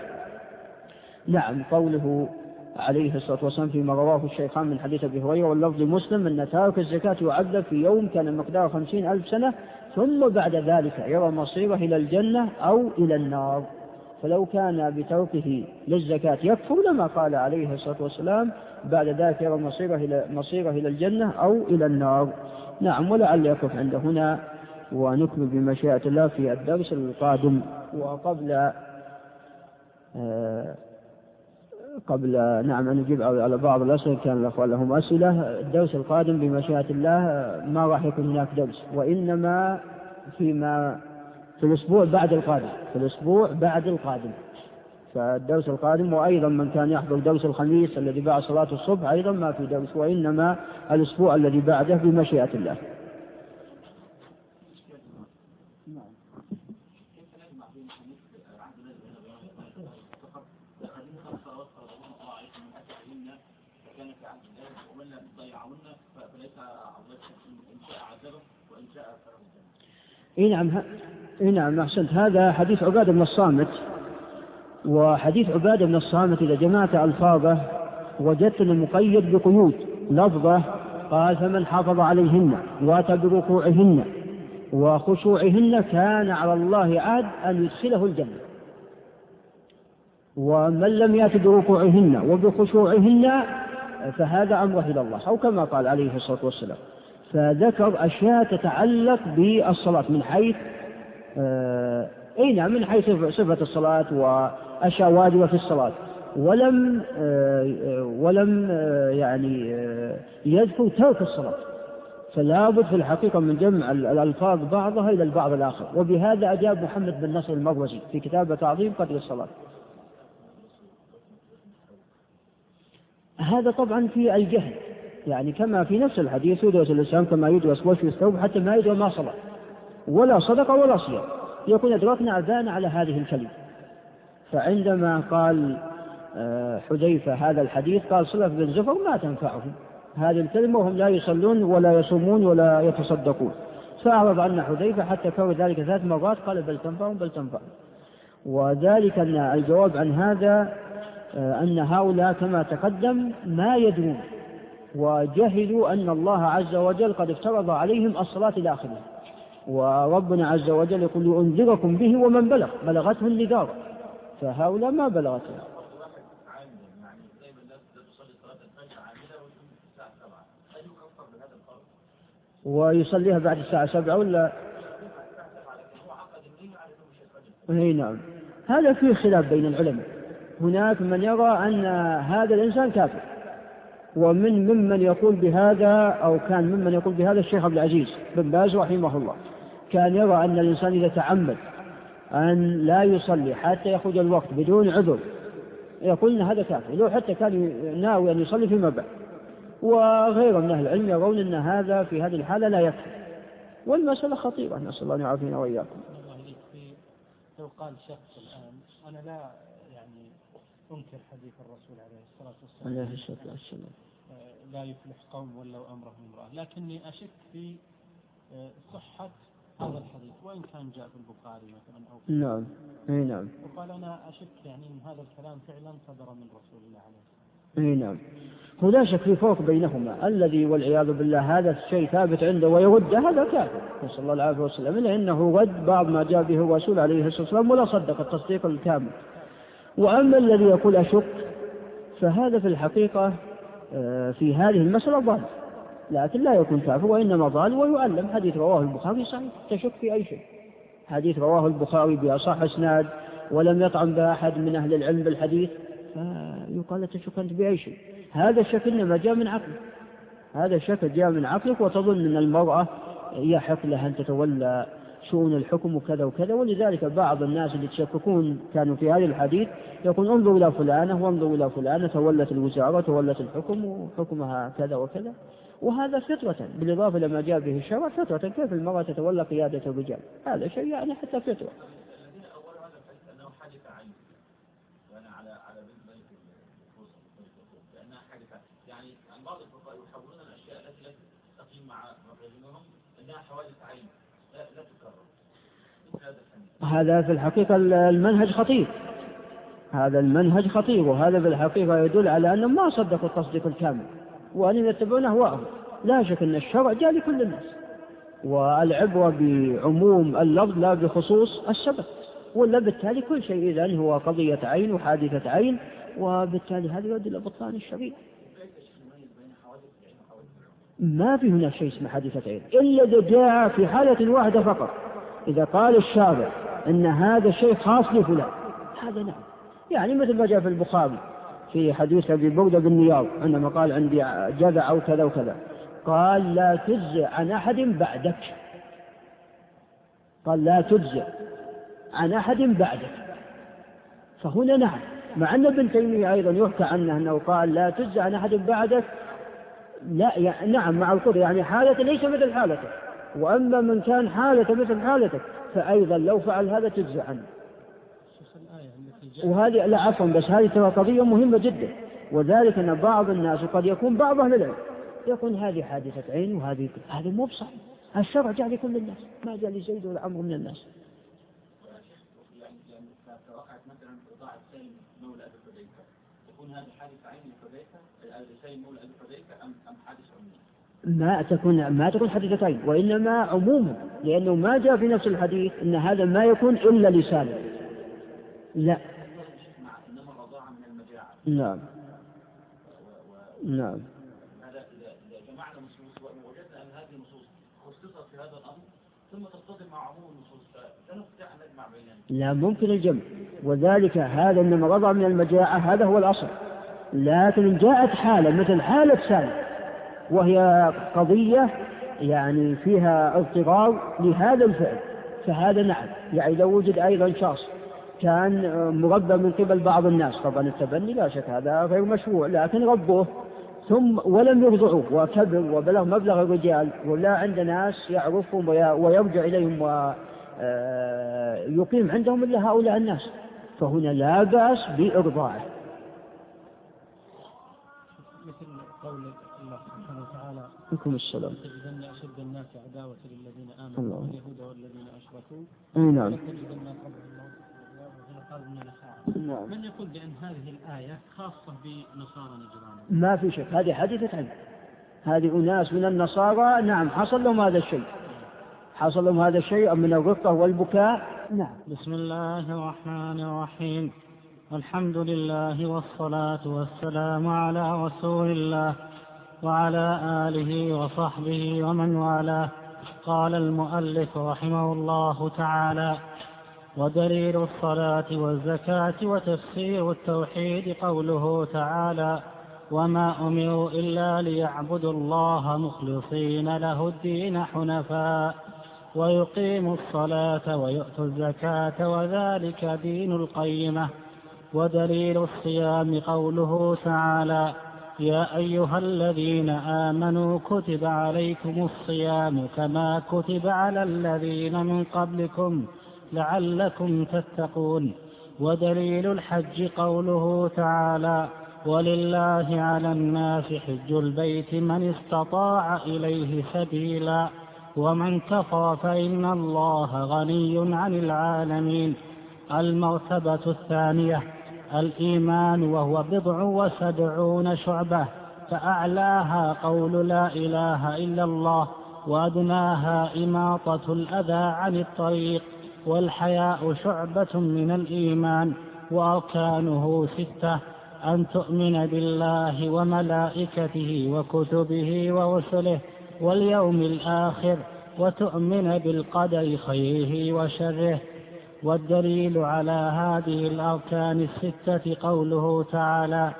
نعم قوله عليه الصلاة والسلام فيما رواه الشيخان من حديث أبي هريرة واللفظ مسلم أن تارك الزكاة يعذب في يوم كان مقداره خمسين ألف سنة ثم بعد ذلك يرى مصيره إلى الجنة أو إلى النار. فلو كان بتركه للزكاة يكفر لما قال عليه الصلاة والسلام بعد ذلك يرى مصيره إلى, مصيره إلى الجنة أو إلى النار. نعم ولعل يقف عند هنا ونكمل بمشيئة الله في الدرس القادم. وقبل آه قبل نعم أن نجيب على بعض الأسئلة كان الأخوان لهم أسئلة. الدرس القادم بمشيئة الله ما راح يكون هناك درس وإنما فيما في الأسبوع بعد القادم في الأسبوع بعد القادم. فالدرس القادم وأيضا من كان يحضر درس الخميس الذي بعد صلاة الصبح أيضا ما في درس وإنما الأسبوع الذي بعده بمشيئة الله. إي نعم اي نعم أحسنت. هذا حديث عبادة بن الصامت. وحديث عبادة بن الصامت إذا جمعت ألفاظه وجدت المقيد بقيود لفظه قال فمن حافظ عليهن وأتى بركوعهن وخشوعهن كان على الله عهد أن يدخله الجنة. ومن لم يأت بركوعهن وبخشوعهن فهذا أمره إلى الله. أو كما قال عليه الصلاة والسلام فذكر أشياء تتعلق بالصلاة من حيث آه أي نعم من حيث صفة الصلاة وأشياء واجبة في الصلاة. ولم آه ولم آه يعني يذكر ترك الصلاة. فلا بد في الحقيقة من جمع الألفاظ بعضها إلى البعض الآخر. وبهذا أجاب محمد بن نصر المروزي في كتابه تعظيم قدر الصلاة. هذا طبعا في الجهل. يعني كما في نفس الحديث يدرس الإنسان كما يدرس وش الثوب حتى ما يدري ما صلى. ولا صدق ولا صيام. يكون أدركنا أبانا على هذه الكلمة. فعندما قال آه، حذيفة هذا الحديث قال صلة بن زفر ما تنفعهم. هذه الكلمة وهم لا يصلون ولا يصومون ولا يتصدقون. فأعرض عنا حذيفة حتى كرر ذلك ثلاث مرات قال بل تنفعهم بل تنفعهم. وذلك أن الجواب عن هذا آه، أن هؤلاء كما تقدم ما يدرون. وجهلوا أن الله عز وجل قد افترض عليهم الصلاة إلى آخره وربنا عز وجل يقول لأنذركم به ومن بلغ بلغته النذار فهؤلاء ما بلغتهم ويصليها بعد الساعة سبعة ولا؟ اي نعم. هذا فيه خلاف بين العلماء. هناك من يرى أن هذا الإنسان كافر. ومن ممن يقول بهذا أو كان ممن يقول بهذا الشيخ عبد العزيز بن باز رحمه الله. كان يرى أن الإنسان إذا تعمد أن لا يصلي حتى يخرج الوقت بدون عذر يقول أن هذا كافر لو حتى كان ناوي أن يصلي فيما بعد وغير من أهل العلم يرون أن هذا في هذه الحالة لا يكفي. والمسألة خطيرة نسأل الله أن يعافينا وإياكم. لو قال شخص الآن أنا لا يعني أنكر حديث الرسول عليه الصلاة والسلام. عليه الصلاة والسلام. لا يفلح قوم ولوا أمرهم امرأة. لكني أشك في آه، صحة هذا الحديث وإن كان جاء في البخاري مثلا أو نعم. إي نعم. وقال أنا أشك يعني أن هذا الكلام فعلا صدر من رسول الله عليه الصلاة إي نعم. هو لا شك في فرق بينهما. الذي والعياذ بالله هذا الشيء ثابت عنده ويرد هذا كافر نسأل الله العافية والسلام. إلا أنه رد بعض ما جاء به الرسول عليه الصلاة والسلام ولا صدق التصديق الكامل. وأما الذي يقول أشك فهذا في الحقيقة آه، في هذه المسألة ضال لكن لا يكون كافر وإنما ضال ويعلم حديث رواه البخاري صحيح تشك في أي شيء. حديث رواه البخاري بأصح إسناد ولم يطعن بأحد من أهل العلم بالحديث فيقال تشك أنت بأي شيء. هذا الشك إنما جاء من عقلك. هذا الشك جاء من عقلك وتظن أن المرأة يحق لها أن تتولى شؤون الحكم وكذا وكذا ولذلك بعض الناس اللي يتشككون كانوا في هذه الحديث يقول انظروا إلى فلانة وانظروا إلى فلانة تولت الوزارة تولت الحكم وحكمها كذا وكذا. وهذا فطرة بالإضافة لما جاء به الشرع فطرة. كيف المرأة تتولى قيادة الرجال؟ هذا شيء يعني حتى فطرة. يعني بعض الفقهاء يحولون الأشياء التي لا تقيم مع رجلهم إنها حوادث عين. هذا في الحقيقة المنهج خطير. هذا المنهج خطير وهذا في الحقيقة يدل على أنهم ما صدقوا التصديق الكامل وأن يتبعون أهواءهم. لا شك أن الشرع جاء لكل الناس والعبرة بعموم اللفظ لا بخصوص السبب ولا بالتالي كل شيء إذا هو قضية عين وحادثة عين وبالتالي هذا يؤدي إلى بطلان الشريعة. ما في هناك شيء اسمه حادثة عين إلا إذا جاء في حالة واحدة فقط. إذا قال الشارع أن هذا الشيء خاص لفلان هذا نعم. يعني مثل ما جاء في البخاري في حديث أبي بن نياض عندما قال عندي جذع أو كذا وكذا. قال لا تجزئ عن أحد بعدك. قال لا تجزئ عن أحد بعدك. فهنا نعم. مع أن ابن تيمية أيضا يحكى عنه أنه قال لا تجزى عن أحد بعدك. لا يعني نعم مع القدرة يعني حالته ليس مثل حالتك. وأما من كان حالته مثل حالتك فأيضا لو فعل هذا تجزى عنه. وهذه لا عفوا بس هذه ترى قضية مهمة جدا. وذلك أن بعض الناس وقد يكون بعض أهل العلم يقول هذه حادثة عين وهذه هذا مو بصحيح. الشرع جاء لكل الناس. ما جاء لزيد ولا عمرو من الناس. هذه حادثة عين لحذيفة مولى أبي؟ ما تكون ما تكون حديثتين وإنما عموما لأنه ما جاء في نفس الحديث أن هذا ما يكون إلا لسانه. لا. نعم. نعم. ثم مع عموم النصوص نجمع لا ممكن الجمع. وذلك هذا إنما رضع من المجاعة هذا هو الأصل. لكن جاءت حالة مثل حالة سالم وهي قضية يعني فيها اضطرار لهذا الفعل. فهذا نعم. يعني لو وجد أيضا شخص كان مربى من قبل بعض الناس طبعا التبني لا شك هذا غير مشروع لكن ربوه ثم ولم يرضعوه وكبر وبلغ مبلغ الرجال ولا عند ناس يعرفهم ويرجع إليهم ويقيم عندهم إلا هؤلاء الناس. فهنا لا بأس بإرضاعه. مثل قول وتعالى عليكم السلام. تجدن أشد الناس عداوة للذين آمنوا الله. اليهود والذين أشركوا. أي نعم. تجدن قبلهم قال من النصارى. نعم. من يقول بأن هذه الآية خاصة بنصارى نجران؟ ما في شك. هذه حدثت عنه هذه أناس من النصارى. نعم. حصل لهم هذا الشيء. حصل لهم هذا الشيء من الرقة والبكاء. نعم. بسم الله الرحمن الرحيم. الحمد لله والصلاة والسلام على رسول الله. وعلى آله وصحبه ومن والاه. قال المؤلف رحمه الله تعالى ودليل الصلاة والزكاة وتفسير التوحيد قوله تعالى وما أمروا إلا ليعبدوا الله مخلصين له الدين حنفاء ويقيموا الصلاة ويؤتوا الزكاة وذلك دين القيمة. ودليل الصيام قوله تعالى يا أيها الذين آمنوا كتب عليكم الصيام كما كتب على الذين من قبلكم لعلكم تتقون. ودليل الحج قوله تعالى ولله على الناس حج البيت من استطاع إليه سبيلا ومن كفر فإن الله غني عن العالمين. المرتبة الثانية الإيمان وهو بضع وسبعون شعبة فأعلاها قول لا إله إلا الله وأدناها إماطة الأذى عن الطريق والحياء شعبة من الإيمان وأركانه ستة أن تؤمن بالله وملائكته وكتبه ورسله واليوم الآخر وتؤمن بالقدر خيره وشره. والدليل على هذه الأركان الستة قوله تعالى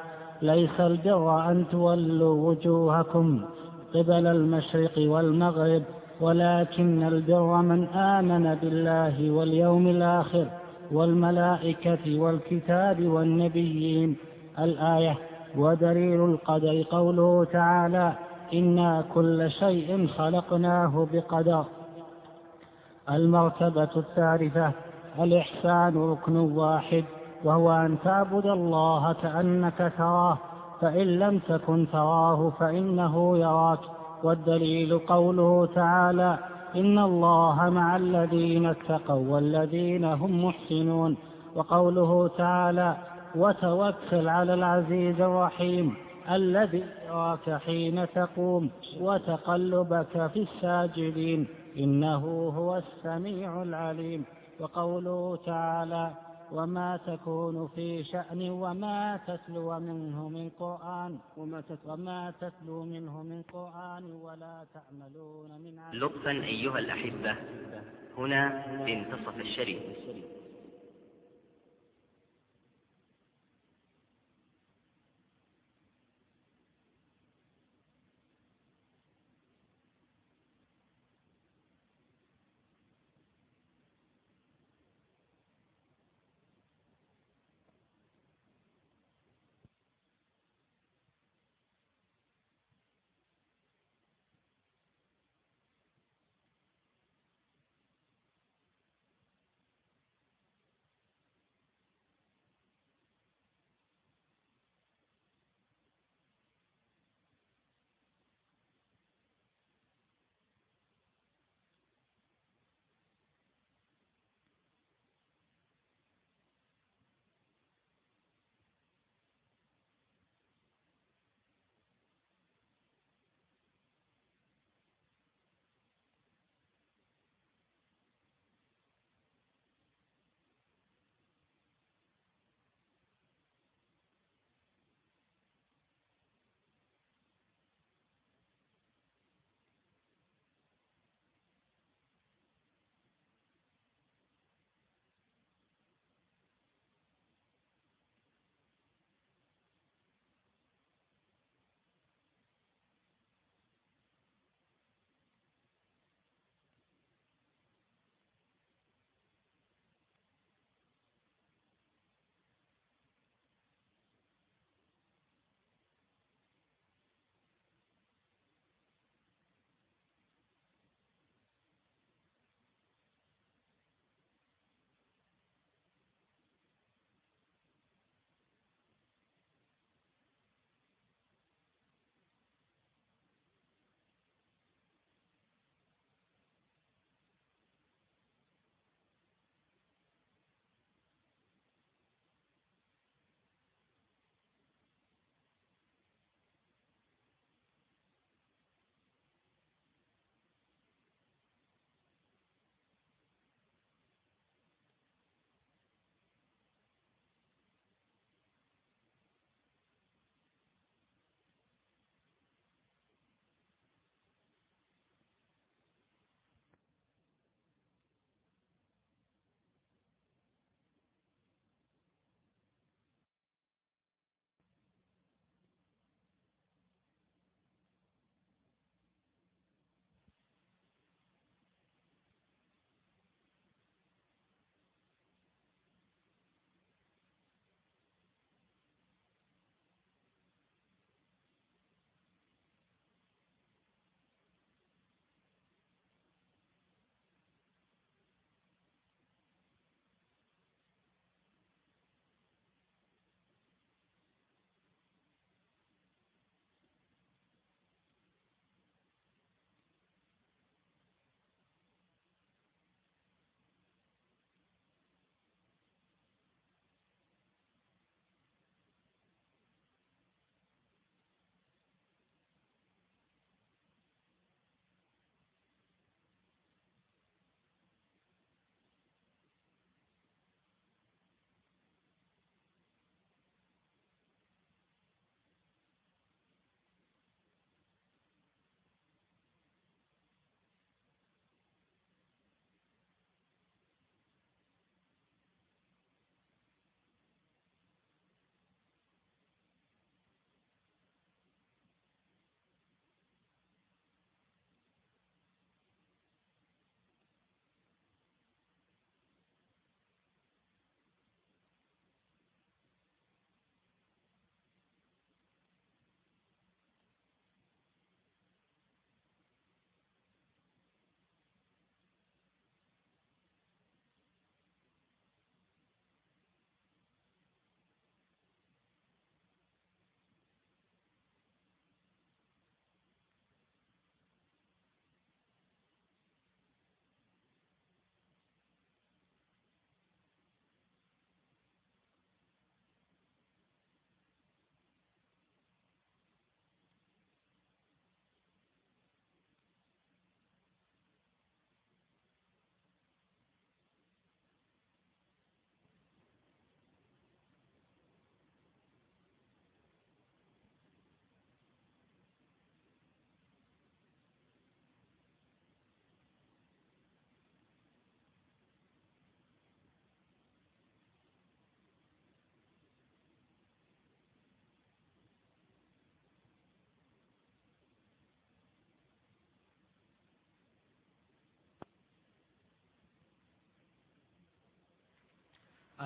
ليس البر أن تولوا وجوهكم قبل المشرق والمغرب ولكن البر من آمن بالله واليوم الآخر والملائكة والكتاب والنبيين. الآية ودليل القدر قوله تعالى إنا كل شيء خلقناه بقدر. المرتبة الثالثة الإحسان ركن واحد وهو أن تعبد الله كأنك تراه فإن لم تكن تراه فإنه يراك. والدليل قوله تعالى إن الله مع الذين اتقوا والذين هم محسنون. وقوله تعالى وتوكل على العزيز الرحيم الذي يراك حين تقوم وتقلبك في الساجدين إنه هو السميع العليم. وقوله تعالى وما تكون في شأن وما تتلو منه من قرآن وما تتلو, وما تتلو منه من قرآن ولا تعملون من لطفا أيها الأحبة هنا انتصف الشريط.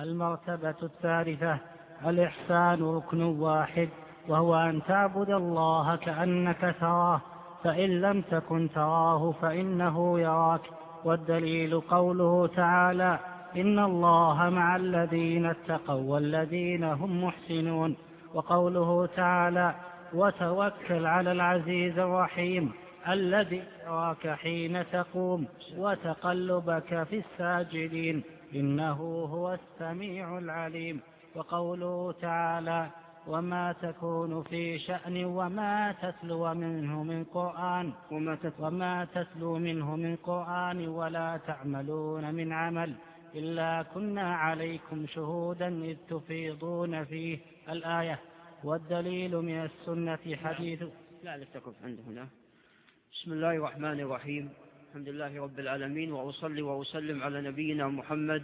المرتبة الثالثة الإحسان ركن واحد وهو أن تعبد الله كأنك تراه فإن لم تكن تراه فإنه يراك. والدليل قوله تعالى إن الله مع الذين اتقوا والذين هم محسنون. وقوله تعالى وتوكل على العزيز الرحيم الذي يراك حين تقوم وتقلبك في الساجدين. إنه هو السميع العليم. وقوله تعالى وما تكون في شأن وما تتلو منه من قرآن وما تتلو, وما تتلو منه من قرآن ولا تعملون من عمل إلا كنا عليكم شهودا إذ تفيضون فيه الآية والدليل من السنة حديث لا لتقف عنده هنا. بسم الله الرحمن الرحيم. الحمد لله رب العالمين وأصلي وأسلم على نبينا محمد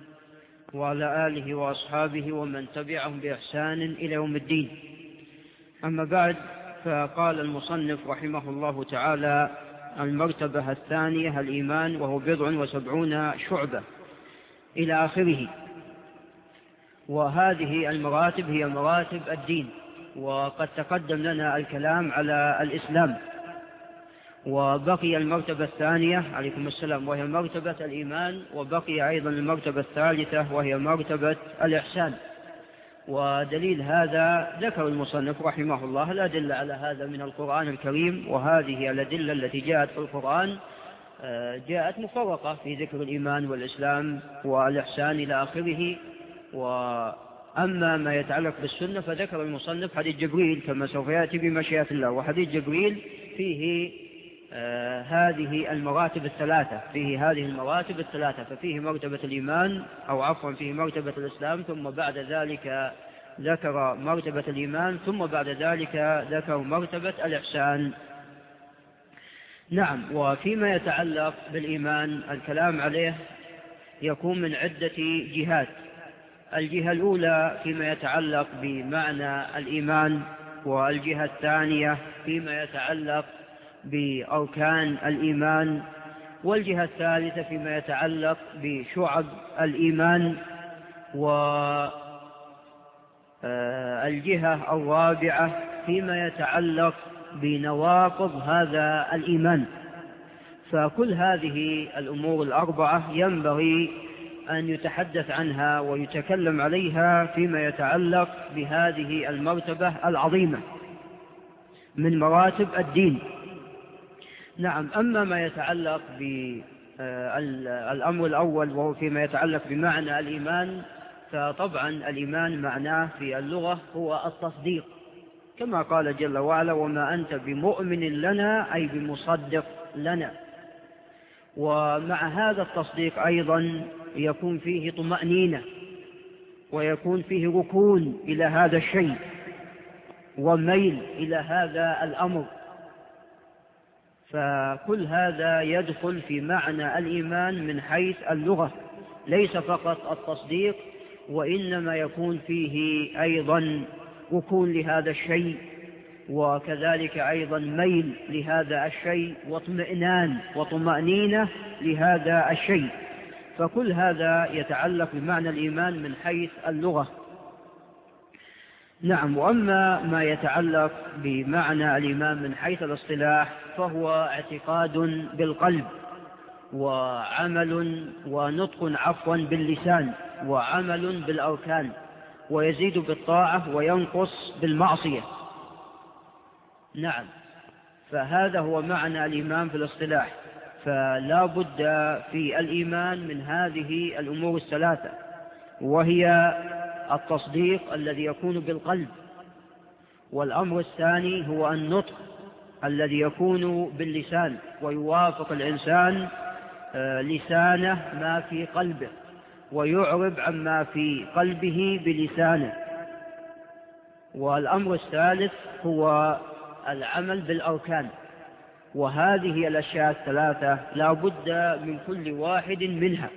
وعلى آله وأصحابه ومن تبعهم بإحسان إلى يوم الدين. أما بعد فقال المصنف رحمه الله تعالى المرتبة الثانية الإيمان وهو بضع وسبعون شعبة إلى آخره. وهذه المراتب هي مراتب الدين وقد تقدم لنا الكلام على الإسلام. وبقي المرتبة الثانية عليكم السلام وهي مرتبة الإيمان وبقي أيضا المرتبة الثالثة وهي مرتبة الإحسان. ودليل هذا ذكر المصنف رحمه الله الأدلة على هذا من القرآن الكريم وهذه الأدلة التي جاءت في القرآن آه، جاءت مفرقة في ذكر الإيمان والإسلام والإحسان إلى آخره. وأما ما يتعلق بالسنة فذكر المصنف حديث جبريل كما سوف يأتي بمشيئة الله وحديث جبريل فيه هذه المراتب الثلاثة. فيه هذه المراتب الثلاثة ففيه مرتبة الإيمان أو عفوا فيه مرتبة الإسلام ثم بعد ذلك ذكر مرتبة الإيمان ثم بعد ذلك ذكر مرتبة الإحسان. نعم وفيما يتعلق بالإيمان الكلام عليه يكون من عدة جهات. الجهة الأولى فيما يتعلق بمعنى الإيمان والجهة الثانية فيما يتعلق بأركان الإيمان والجهة الثالثة فيما يتعلق بشعب الإيمان والجهة آه، الرابعة فيما يتعلق بنواقض هذا الإيمان. فكل هذه الأمور الأربعة ينبغي أن يتحدث عنها ويتكلم عليها فيما يتعلق بهذه المرتبة العظيمة من مراتب الدين. نعم أما ما يتعلق بالأمر الأول وهو فيما يتعلق بمعنى الإيمان فطبعا الإيمان معناه في اللغة هو التصديق. كما قال جل وعلا وما أنت بمؤمن لنا أي بمصدق لنا. ومع هذا التصديق أيضا يكون فيه طمأنينة ويكون فيه ركون إلى هذا الشيء وميل إلى هذا الأمر. فكل هذا يدخل في معنى الإيمان من حيث اللغة ليس فقط التصديق وإنما يكون فيه أيضا ركون لهذا الشيء وكذلك أيضا ميل لهذا الشيء واطمئنان وطمأنينة لهذا الشيء. فكل هذا يتعلق بمعنى الإيمان من حيث اللغة. نعم وأما ما يتعلق بمعنى الإيمان من حيث الاصطلاح فهو اعتقاد بالقلب وعمل ونطق عفوا باللسان وعمل بالأركان ويزيد بالطاعة وينقص بالمعصية. نعم فهذا هو معنى الإيمان في الاصطلاح. فلا بد في الإيمان من هذه الأمور الثلاثة وهي التصديق الذي يكون بالقلب. والأمر الثاني هو النطق الذي يكون باللسان ويوافق الإنسان آه، لسانه ما في قلبه ويعرب عما في قلبه بلسانه. والأمر الثالث هو العمل بالأركان. وهذه الأشياء الثلاثة لا بد من كل واحد منها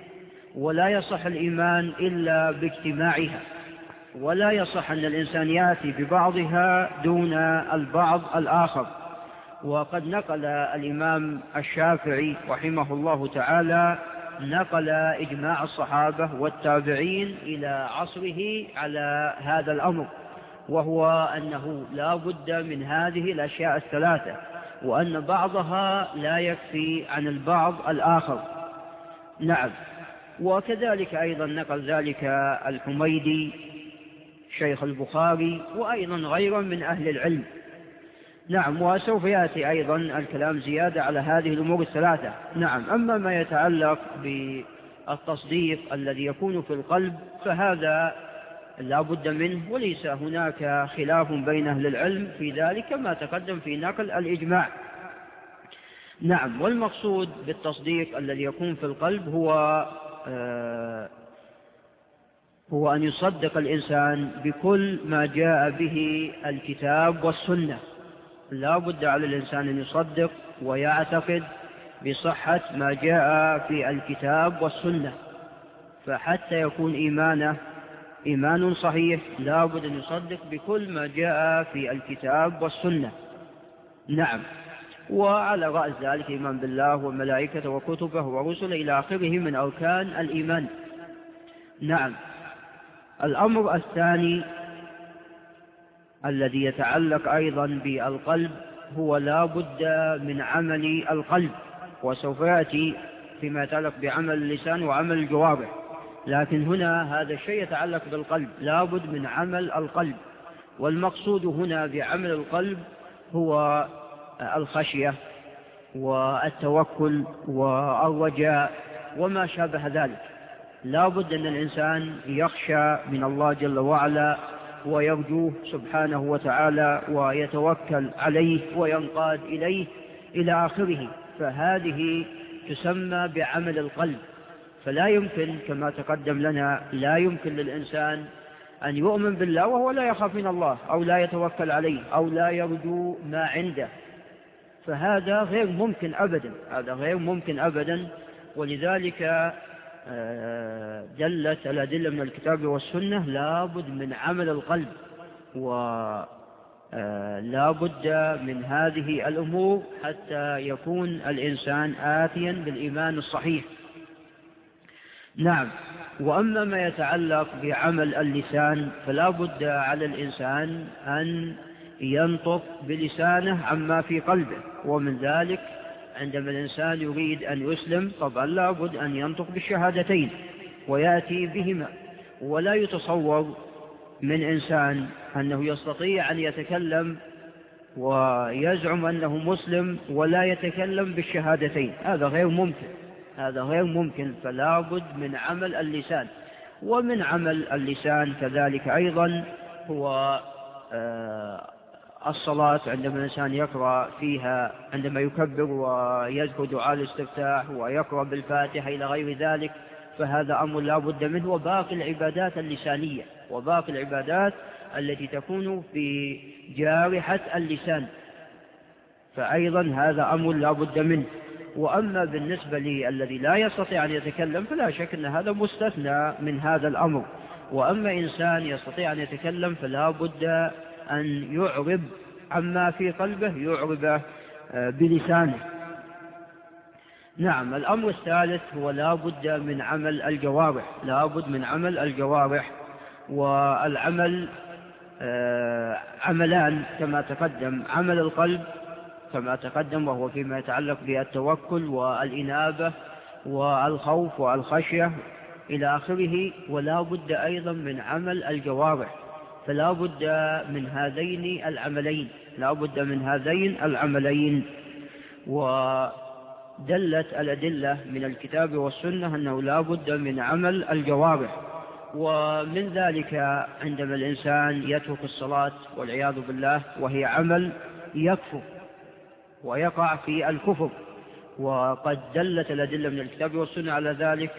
ولا يصح الإيمان إلا باجتماعها. ولا يصح أن الإنسان يأتي ببعضها دون البعض الآخر. وقد نقل الإمام الشافعي رحمه الله تعالى نقل إجماع الصحابة والتابعين إلى عصره على هذا الأمر وهو أنه لا بد من هذه الأشياء الثلاثة وأن بعضها لا يكفي عن البعض الآخر. نعم. وكذلك أيضا نقل ذلك الحميدي شيخ البخاري وأيضا غير من أهل العلم. نعم وسوف يأتي أيضا الكلام زيادة على هذه الأمور الثلاثة. نعم أما ما يتعلق بالتصديق الذي يكون في القلب فهذا لا بد منه وليس هناك خلاف بين أهل العلم في ذلك كما تقدم في نقل الإجماع. نعم والمقصود بالتصديق الذي يكون في القلب هو آه هو أن يصدق الإنسان بكل ما جاء به الكتاب والسنة. لا بد على الإنسان أن يصدق ويعتقد بصحة ما جاء في الكتاب والسنة. فحتى يكون إيمانه إيمان صحيح لا بد أن يصدق بكل ما جاء في الكتاب والسنة. نعم. وعلى رأس ذلك إيمان بالله وملائكته وكتبه ورسله إلى آخره من أركان الإيمان. نعم. الأمر الثاني الذي يتعلق أيضا بالقلب هو لا بد من عمل القلب وسوف يأتي فيما يتعلق بعمل اللسان وعمل الجوارح. لكن هنا هذا الشيء يتعلق بالقلب لا بد من عمل القلب. والمقصود هنا بعمل القلب هو الخشية والتوكل والرجاء وما شابه ذلك. لا بد أن الإنسان يخشى من الله جل وعلا ويرجوه سبحانه وتعالى ويتوكل عليه وينقاد إليه إلى آخره. فهذه تسمى بعمل القلب. فلا يمكن كما تقدم لنا لا يمكن للإنسان أن يؤمن بالله وهو لا يخاف من الله أو لا يتوكل عليه أو لا يرجو ما عنده. فهذا غير ممكن أبدا هذا غير ممكن أبدا. ولذلك دلت الأدلة من الكتاب والسنة لابد من عمل القلب ولا آه، بد من هذه الأمور حتى يكون الإنسان آتيا بالإيمان الصحيح. نعم. وأما ما يتعلق بعمل اللسان فلا بد على الإنسان أن ينطق بلسانه عما في قلبه ومن ذلك عندما الإنسان يريد أن يسلم طبعا لا بد أن ينطق بالشهادتين ويأتي بهما. ولا يتصور من إنسان أنه يستطيع أن يتكلم ويزعم أنه مسلم ولا يتكلم بالشهادتين. هذا غير ممكن. هذا غير ممكن. فلا بد من عمل اللسان. ومن عمل اللسان كذلك أيضا هو آه، الصلاة عندما الإنسان يقرأ فيها عندما يكبر ويذكر دعاء الاستفتاح ويقرأ بالفاتحة إلى غير ذلك فهذا أمر لا بد منه وباقي العبادات اللسانية وباقي العبادات التي تكون في جارحة اللسان. فأيضا هذا أمر لا بد منه. وأما بالنسبة للذي لا يستطيع أن يتكلم فلا شك أن هذا مستثنى من هذا الأمر. وأما إنسان يستطيع أن يتكلم فلا بد أن يعرب عما في قلبه يعربه آه، بلسانه. نعم الأمر الثالث هو لا بد من عمل الجوارح لا بد من عمل الجوارح والعمل آه، عملان كما تقدم. عمل القلب كما تقدم وهو فيما يتعلق بالتوكل والإنابة والخوف والخشية إلى آخره ولا بد أيضا من عمل الجوارح. فلا بد من هذين العملين لا بد من هذين العملين. ودلت الأدلة من الكتاب والسنة أنه لا بد من عمل الجوارح. ومن ذلك عندما الإنسان يترك الصلاة والعياذ بالله وهي عمل يكفر ويقع في الكفر. وقد دلت الأدلة من الكتاب والسنة على ذلك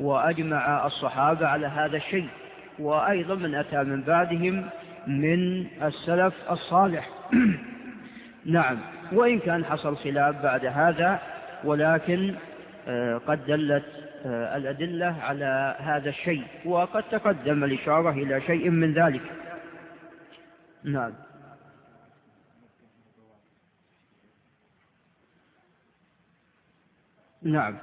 وأجمع الصحابة على هذا الشيء. وأيضا من أتى من بعدهم من السلف الصالح. نعم. وإن كان حصل خلاف بعد هذا ولكن آه، قد دلت آه، الأدلة على هذا الشيء وقد تقدم الإشارة إلى شيء من ذلك. نعم. نعم.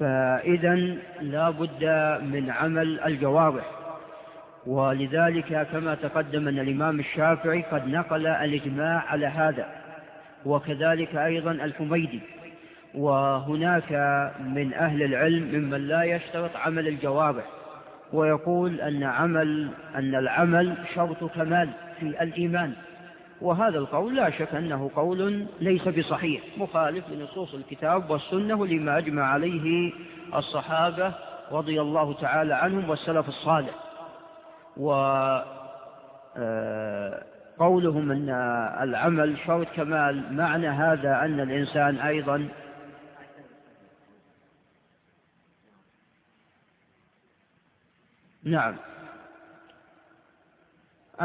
فإذا لا بد من عمل الجوارح. ولذلك كما تقدم أن الإمام الشافعي قد نقل الإجماع على هذا وكذلك أيضا الحميدي. وهناك من أهل العلم ممن لا يشترط عمل الجوارح ويقول أن عمل أن العمل شرط كمال في الإيمان. وهذا القول لا شك أنه قول ليس بصحيح مخالف لنصوص الكتاب والسنة لما أجمع عليه الصحابة رضي الله تعالى عنهم والسلف الصالح. وقولهم آه، أن العمل شرط كمال معنى هذا أن الإنسان أيضا نعم.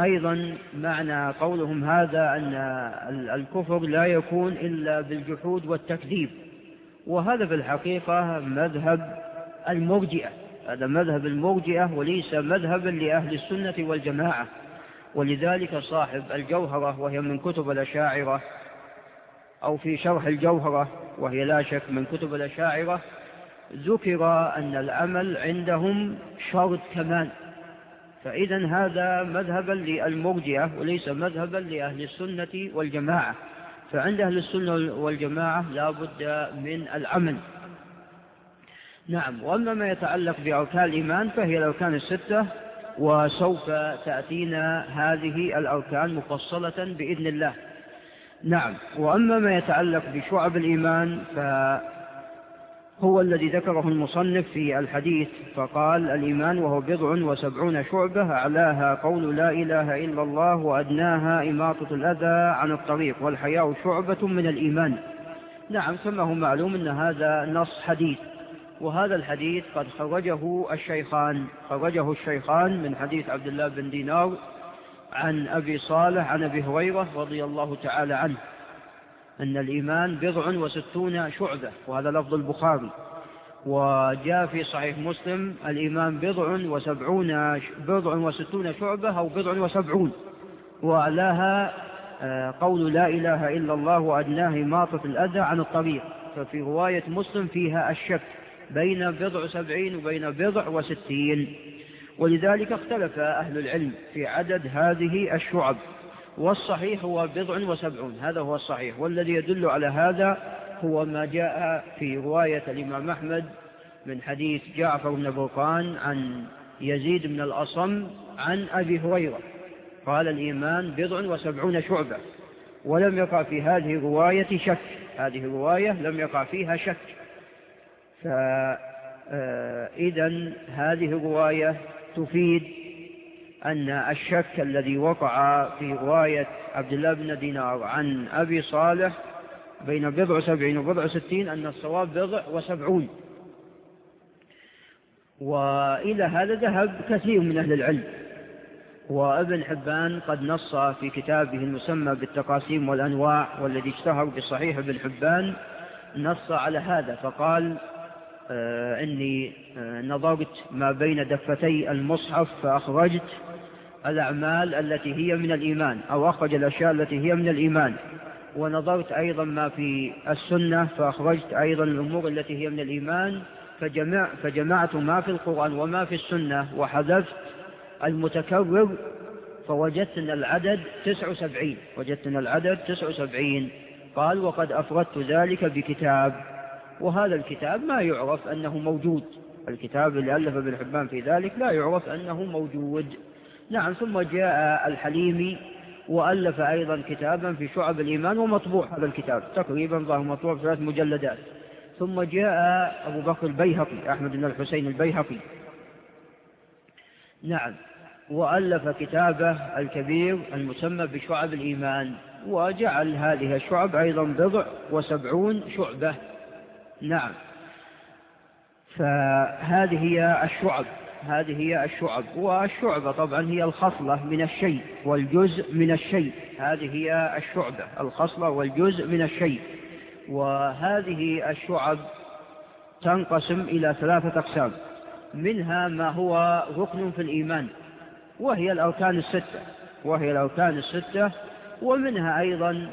أيضا معنى قولهم هذا أن الكفر لا يكون إلا بالجحود والتكذيب. وهذا في الحقيقة مذهب المرجئة. هذا مذهب المرجئة وليس مذهبا لأهل السنة والجماعة. ولذلك صاحب الجوهرة وهي من كتب الأشاعرة أو في شرح الجوهرة وهي لا شك من كتب الأشاعرة ذكر أن العمل عندهم شرط كمان. فإذا هذا مذهبا للمرجئة وليس مذهبا لأهل السنة والجماعة. فعند أهل السنة والجماعة لا بد من العمل نعم وأما ما يتعلق بأركان الإيمان فهي الأركان الستة وسوف تأتينا هذه الأركان مفصلة بإذن الله. نعم وأما ما يتعلق بشعب الإيمان ف هو الذي ذكره المصنف في الحديث فقال الإيمان وهو بضع وسبعون شعبة أعلاها قول لا إله إلا الله وأدناها إماطة الأذى عن الطريق والحياء شعبة من الإيمان. نعم كما هو معلوم أن هذا نص حديث وهذا الحديث قد خرجه الشيخان. خرجه الشيخان من حديث عبد الله بن دينار عن أبي صالح عن أبي هريرة رضي الله تعالى عنه. أن الإيمان بضع وستون شعبة وهذا لفظ البخاري. وجاء في صحيح مسلم الإيمان بضع وسبعون بضع وستون شعبة أو بضع وسبعون. وأعلاها آه، قول لا إله إلا الله وأدناه إماطة الأذى عن الطريق. ففي رواية مسلم فيها الشك بين بضع سبعين وبين بضع وستين. ولذلك اختلف أهل العلم في عدد هذه الشعب. والصحيح هو بضع وسبعون هذا هو الصحيح. والذي يدل على هذا هو ما جاء في رواية الإمام أحمد من حديث جعفر بن برقان عن يزيد بن الأصم عن أبي هريرة. قال الإيمان بضع وسبعون شعبة ولم يقع في هذه الرواية شك. هذه الرواية لم يقع فيها شك. فإذا آه، هذه الرواية تفيد أن الشك الذي وقع في رواية عبد الله بن دينار عن أبي صالح بين بضع سبعين وبضع ستين أن الصواب بضع وسبعون. وإلى هذا ذهب كثير من أهل العلم. وابن حبان قد نص في كتابه المسمى بالتقاسيم والأنواع والذي اشتهر بصحيح ابن حبان نص على هذا فقال آه إني آه نظرت ما بين دفتي المصحف فأخرجت الأعمال التي هي من الإيمان أو أخرج الأشياء التي هي من الإيمان. ونظرت أيضا ما في السنة فأخرجت أيضا الأمور التي هي من الإيمان. فجمع فجمعت ما في القرآن وما في السنة وحذفت المتكرر فوجدت أن العدد تسع وسبعين. وجدت أن العدد تسع وسبعين. قال وقد أفردت ذلك بكتاب. وهذا الكتاب ما يعرف أنه موجود. الكتاب اللي ألف ابن حبان في ذلك لا يعرف أنه موجود. نعم ثم جاء الحليمي وألف أيضا كتابا في شعب الإيمان ومطبوع هذا الكتاب تقريبا ظهر مطبوع في ثلاث مجلدات. ثم جاء أبو بكر البيهقي أحمد بن الحسين البيهقي. نعم وألف كتابه الكبير المسمى بشعب الإيمان وجعل هذه الشعب أيضا بضع وسبعون شعبة. نعم. فهذه هي الشعب هذه هي الشعب والشعبة طبعا هي الخصلة من الشيء والجزء من الشيء. هذه هي الشعبة الخصلة والجزء من الشيء. وهذه الشعب تنقسم إلى ثلاثة أقسام. منها ما هو ركن في الإيمان وهي الأركان الستة وهي الأركان الستة ومنها أيضا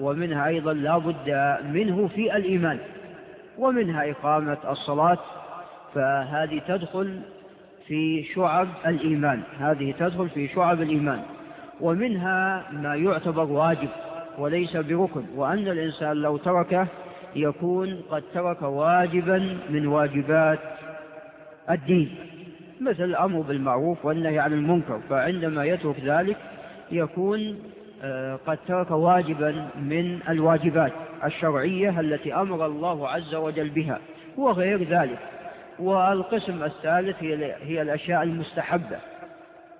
ومنها أيضا لا بد منه في الإيمان ومنها إقامة الصلاة فهذه تدخل في شعب الإيمان هذه تدخل في شعب الإيمان ومنها ما يعتبر واجب وليس بركن وأن الإنسان لو تركه يكون قد ترك واجبا من واجبات الدين مثل الأمر بالمعروف والنهي عن المنكر فعندما يترك ذلك يكون قد ترك واجبا من الواجبات الشرعية التي أمر الله عز وجل بها وغير ذلك. والقسم الثالث هي الأشياء المستحبة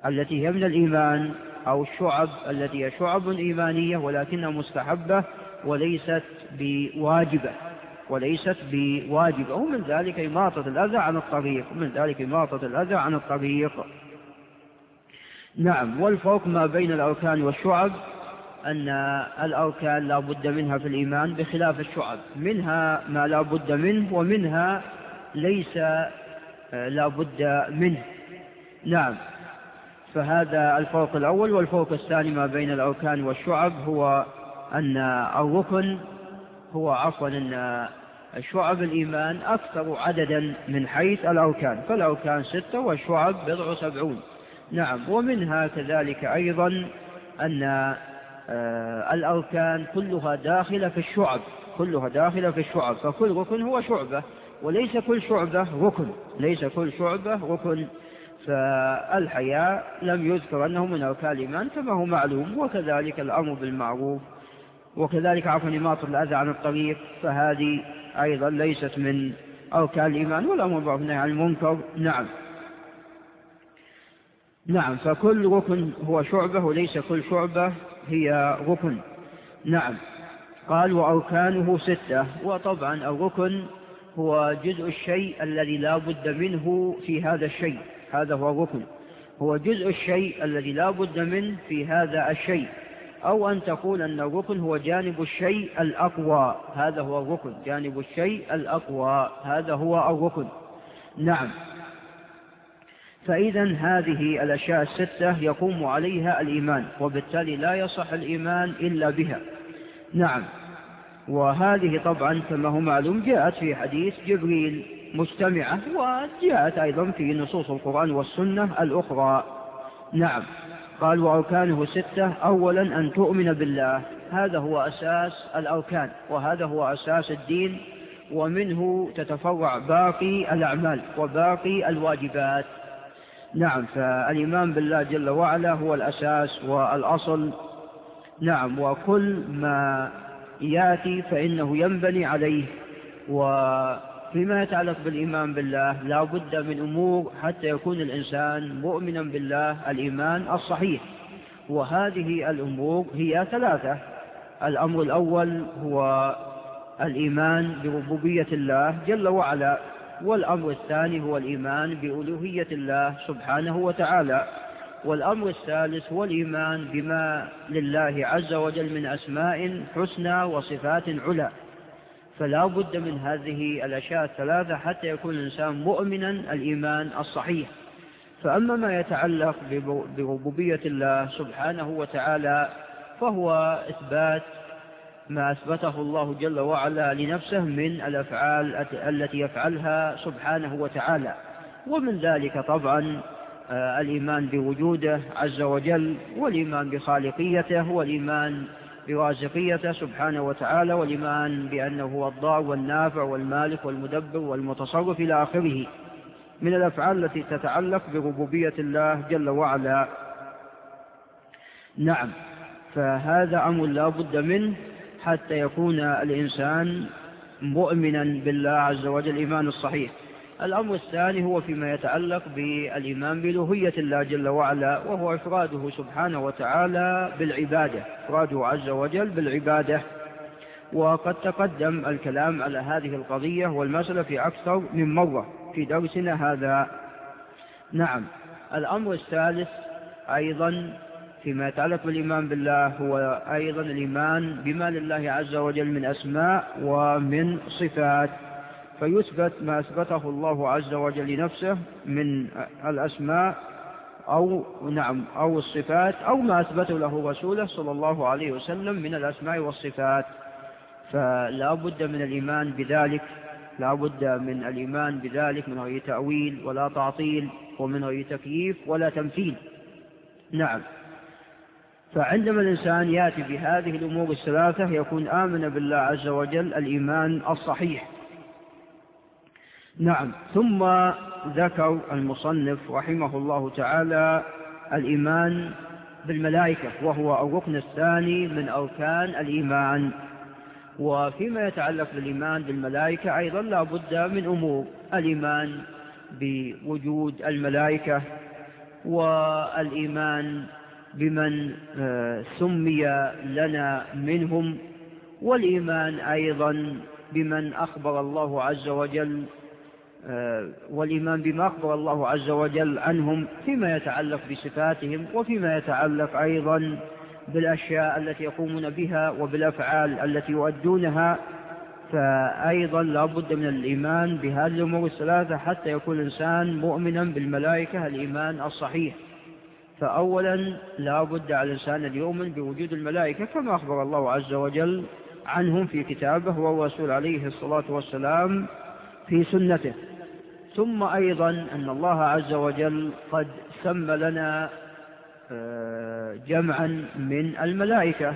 التي هي من الإيمان أو الشعب التي هي شعب إيمانية ولكنها مستحبة وليست بواجبة وليست بواجبة. ومن ذلك إماطة الأذى عن الطريق ومن ذلك إماطة الأذى عن الطريق. نعم والفرق ما بين الأركان والشعب أن الأركان لا بد منها في الإيمان بخلاف الشعب. منها ما لا بد منه ومنها ليس آه، لا بد منه. نعم فهذا الفرق الأول والفرق الثاني ما بين الأركان والشعب هو أن الركن هو عفوا أن شعب الإيمان أكثر عددا من حيث الأركان. فالأركان ستة والشعب بضع سبعون نعم ومنها كذلك أيضا أن آه، الأركان كلها داخلة في الشعب كلها داخلة في الشعب فكل ركن هو شعبة وليس كل شعبة ركن ليس كل شعبة ركن. فالحياء لم يذكر أنه من أركان الإيمان كما هو معلوم وكذلك الأمر بالمعروف وكذلك عفوا إماطة الأذى عن الطريق فهذه أيضا ليست من أركان الإيمان والأمر بالمعروف عن المنكر. نعم. نعم فكل ركن هو شعبة وليس كل شعبة هي ركن. نعم. قال وأركانه ستة. وطبعا الركن هو جزء الشيء الذي لا بد منه في هذا الشيء. هذا هو الركن. هو جزء الشيء الذي لا بد منه في هذا الشيء. أو أن تقول أن الركن هو جانب الشيء الأقوى. هذا هو الركن. جانب الشيء الأقوى. هذا هو الركن. نعم. فإذا هذه الأشياء الستة يقوم عليها الإيمان وبالتالي لا يصح الإيمان إلا بها. نعم. وهذه طبعا كما هو معلوم جاءت في حديث جبريل مجتمعة وجاءت أيضا في نصوص القرآن والسنة الأخرى. نعم. قال وأركانه ستة أولا أن تؤمن بالله. هذا هو أساس الأركان وهذا هو أساس الدين ومنه تتفرع باقي الأعمال وباقي الواجبات. نعم فالإيمان بالله جل وعلا هو الأساس والأصل. نعم وكل ما يأتي فإنه ينبني عليه. وفيما يتعلق بالإيمان بالله لا بد من أمور حتى يكون الإنسان مؤمنا بالله الإيمان الصحيح. وهذه الأمور هي ثلاثة. الأمر الأول هو الإيمان بربوبية الله جل وعلا. والأمر الثاني هو الإيمان بألوهية الله سبحانه وتعالى. والأمر الثالث هو الإيمان بما لله عز وجل من أسماء حسنى وصفات علا فلا بد من هذه الأشياء الثلاثة حتى يكون الإنسان مؤمنا الإيمان الصحيح. فأما ما يتعلق بربوبية الله سبحانه وتعالى فهو إثبات ما أثبته الله جل وعلا لنفسه من الأفعال التي يفعلها سبحانه وتعالى. ومن ذلك طبعا آه، الإيمان بوجوده عز وجل والإيمان بخالقيته والإيمان برازقيته سبحانه وتعالى والإيمان بأنه هو الضار والنافع والمالك والمدبر والمتصرف إلى آخره. من الأفعال التي تتعلق بربوبية الله جل وعلا. نعم فهذا أمر لا بد منه. حتى يكون الإنسان مؤمنا بالله عز وجل الإيمان الصحيح. الأمر الثاني هو فيما يتعلق بالإيمان بألوهية الله جل وعلا وهو إفراده سبحانه وتعالى بالعبادة إفراده عز وجل بالعبادة. وقد تقدم الكلام على هذه القضية والمسألة في أكثر من مرة في درسنا هذا. نعم. الأمر الثالث أيضا فيما يتعلق بالإيمان بالله هو أيضا الإيمان بما لله عز وجل من أسماء ومن صفات. فيثبت ما أثبته الله عز وجل لنفسه من الأسماء أو نعم أو الصفات أو ما أثبته له رسوله صلى الله عليه وسلم من الأسماء والصفات. فلا بد من الإيمان بذلك لا بد من الإيمان بذلك من غير تأويل ولا تعطيل ومن غير تكييف ولا تمثيل. نعم. فعندما الإنسان يأتي بهذه الأمور الثلاثة يكون آمن بالله عز وجل الإيمان الصحيح. نعم. ثم ذكر المصنف رحمه الله تعالى الإيمان بالملائكة وهو الركن الثاني من أركان الإيمان. وفيما يتعلق بالإيمان بالملائكة أيضا لا بد من أمور الإيمان بوجود الملائكة والإيمان بمن آه، سمي لنا منهم والإيمان أيضا بمن أخبر الله عز وجل آه، والإيمان بما أخبر الله عز وجل عنهم فيما يتعلق بصفاتهم وفيما يتعلق أيضا بالأشياء التي يقومون بها وبالأفعال التي يؤدونها. فأيضا لا بد من الإيمان بهذه الأمور الثلاثة حتى يكون الإنسان مؤمنا بالملائكة الإيمان الصحيح. فأولا لا بد على الإنسان أن يؤمن بوجود الملائكة كما أخبر الله عز وجل عنهم في كتابه والرسول عليه الصلاة والسلام في سنته. ثم أيضا أن الله عز وجل قد سمى لنا آه، جمعا من الملائكة.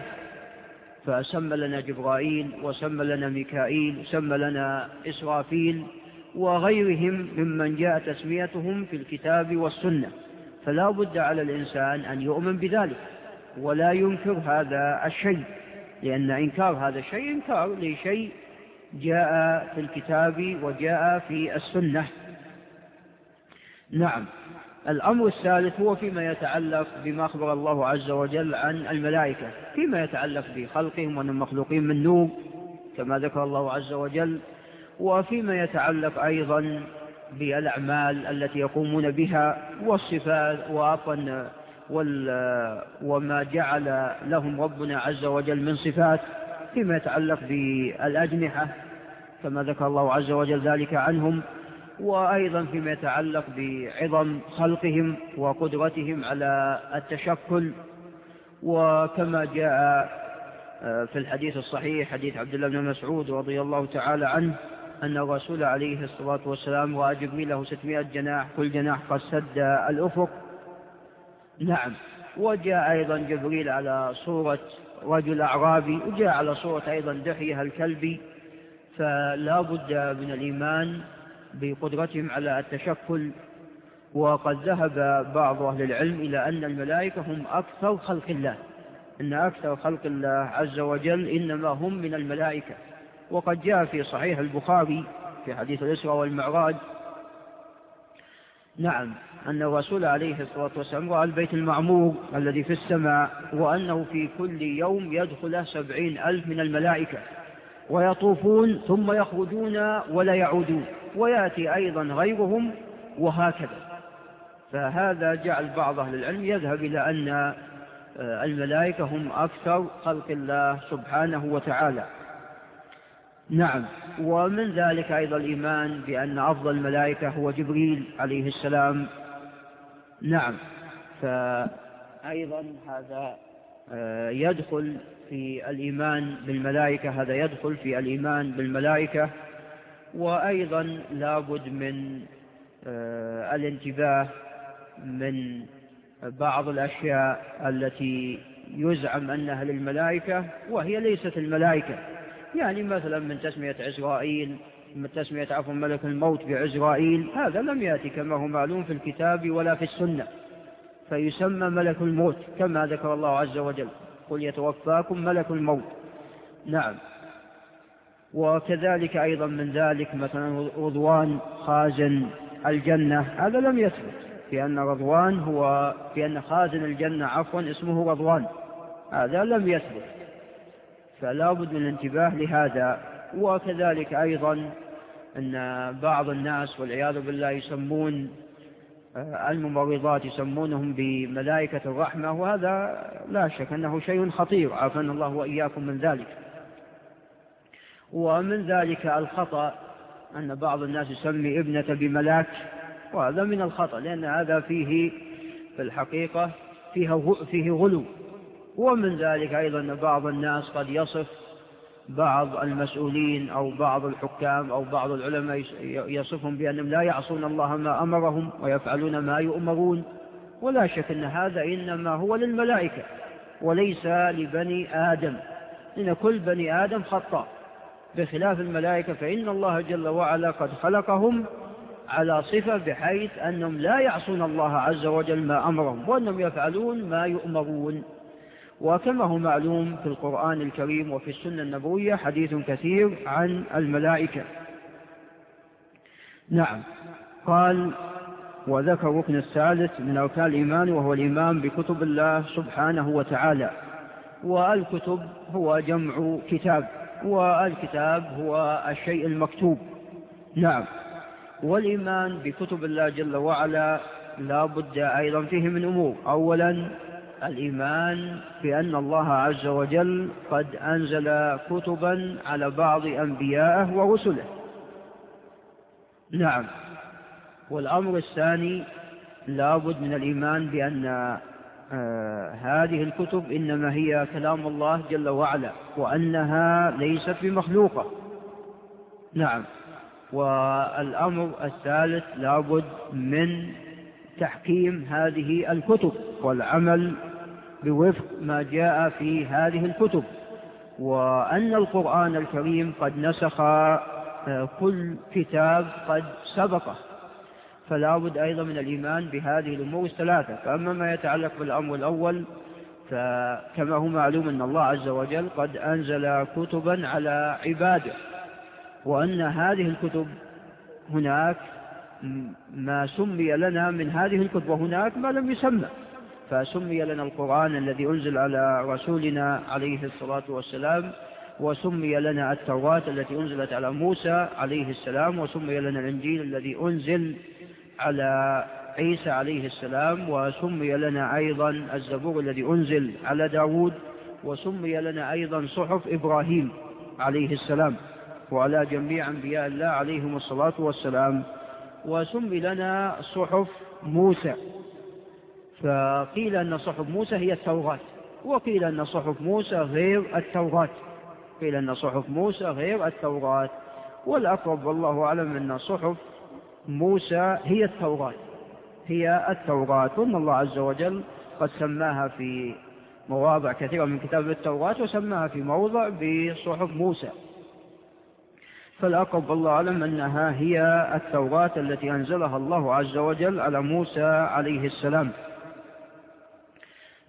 فسمى لنا جبرائيل وسمى لنا ميكائيل سمى لنا إسرافيل وغيرهم ممن جاء تسميتهم في الكتاب والسنة. فلا بد على الإنسان أن يؤمن بذلك ولا ينكر هذا الشيء لأن إنكار هذا الشيء إنكار لشيء جاء في الكتاب وجاء في السنة. نعم. الأمر الثالث هو فيما يتعلق بما أخبر الله عز وجل عن الملائكة فيما يتعلق بخلقهم وأنهم مخلوقين من نور كما ذكر الله عز وجل وفيما يتعلق أيضا بالأعمال التي يقومون بها والصفات وعفوا وما جعل لهم ربنا عز وجل من صفات فيما يتعلق بالأجنحة كما ذكر الله عز وجل ذلك عنهم وأيضا فيما يتعلق بعظم خلقهم وقدرتهم على التشكل. وكما جاء آه، في الحديث الصحيح حديث عبد الله بن مسعود رضي الله تعالى عنه أن الرسول عليه الصلاة والسلام رأى جبريل له 600 جناح كل جناح قد سد الأفق. نعم. وجاء أيضا جبريل على صورة رجل أعرابي وجاء على صورة أيضا دحية الكلبي. فلا بد من الإيمان بقدرتهم على التشكل. وقد ذهب بعض أهل العلم إلى أن الملائكة هم أكثر خلق الله. أن أكثر خلق الله عز وجل إنما هم من الملائكة. وقد جاء في صحيح البخاري في حديث الإسراء والمعراج نعم أن الرسول عليه الصلاة والسلام رأى البيت المعمور الذي في السماء وأنه في كل يوم يدخل سبعين ألف من الملائكة ويطوفون ثم يخرجون ولا يعودون ويأتي أيضا غيرهم وهكذا. فهذا جعل بعض أهل العلم يذهب إلى أن آه، الملائكة هم أكثر خلق الله سبحانه وتعالى. نعم. ومن ذلك أيضا الإيمان بأن أفضل الملائكة هو جبريل عليه السلام. نعم. فأيضا هذا آه، يدخل في الإيمان بالملائكة هذا يدخل في الإيمان بالملائكة. وأيضا لابد من آه، الانتباه من بعض الأشياء التي يزعم أنها للملائكة وهي ليست الملائكة. يعني مثلا من تسمية عزرائيل من تسمية عفوا ملك الموت بعزرائيل هذا لم يأتي كما هو معلوم في الكتاب ولا في السنة. فيسمى ملك الموت كما ذكر الله عز وجل قل يتوفاكم ملك الموت. نعم. وكذلك أيضا من ذلك مثلا رضوان خازن الجنة هذا لم يثبت في أن رضوان هو في أن خازن الجنة عفوا اسمه رضوان هذا لم يثبت. فلا بد من الانتباه لهذا. وكذلك أيضا أن بعض الناس والعياذ بالله يسمون آه، الممرضات يسمونهم بملائكة الرحمة وهذا لا شك أنه شيء خطير عافانا الله وإياكم من ذلك. ومن ذلك الخطأ أن بعض الناس يسمي ابنة بملاك وهذا من الخطأ لأن هذا فيه في الحقيقة فيه فيه غلو. ومن ذلك أيضا بعض الناس قد يصف بعض المسؤولين أو بعض الحكام أو بعض العلماء يصفهم بأنهم لا يعصون الله ما أمرهم ويفعلون ما يؤمرون. ولا شك أن هذا إنما هو للملائكة وليس لبني آدم. إن كل بني آدم خطأ بخلاف الملائكة فإن الله جل وعلا قد خلقهم على صفة بحيث أنهم لا يعصون الله عز وجل ما أمرهم وأنهم يفعلون ما يؤمرون. وكما هو معلوم في القرآن الكريم وفي السنة النبوية حديث كثير عن الملائكة. نعم. قال وذكر الركن الثالث من أركان الإيمان وهو الإيمان بكتب الله سبحانه وتعالى. والكتب هو جمع كتاب والكتاب هو الشيء المكتوب. نعم. والإيمان بكتب الله جل وعلا لا بد أيضا فيه من أمور. أولا الإيمان بأن الله عز وجل قد أنزل كتبا على بعض أنبيائه ورسله. نعم. والأمر الثاني لابد من الإيمان بأن آه هذه الكتب إنما هي كلام الله جل وعلا وأنها ليست بمخلوقة. نعم. والأمر الثالث لابد من تحكيم هذه الكتب والعمل بوفق ما جاء في هذه الكتب وأن القرآن الكريم قد نسخ آه، كل كتاب قد سبقه. فلا بد أيضا من الإيمان بهذه الأمور الثلاثة. فأما ما يتعلق بالأمر الأول فكما هو معلوم أن الله عز وجل قد أنزل كتبا على عباده وأن هذه الكتب هناك ما سمي لنا من هذه الكتب وهناك ما لم يسمى. فسمي لنا القرآن الذي أنزل على رسولنا عليه الصلاة والسلام وسمي لنا التوراة التي أنزلت على موسى عليه السلام وسمي لنا الإنجيل الذي أنزل على عيسى عليه السلام وسمي لنا أيضا الزبور الذي أنزل على داود وسمي لنا أيضا صحف إبراهيم عليه السلام وعلى جميع أنبياء الله عليهم الصلاة والسلام وسمي لنا صحف موسى. فقيل أن صحف موسى هي التوراة وقيل أن صحف موسى غير التوراة قيل أن صحف موسى غير التوراة. والأقرب والله أعلم أن صحف موسى هي التوراة هي التوراة. وأن الله عز وجل قد سماها في مواضع كثيرة من كتاب التوراة وسماها في موضع بصحف موسى. فالأقرب والله أعلم أنها هي التوراة التي أنزلها الله عز وجل على موسى عليه السلام.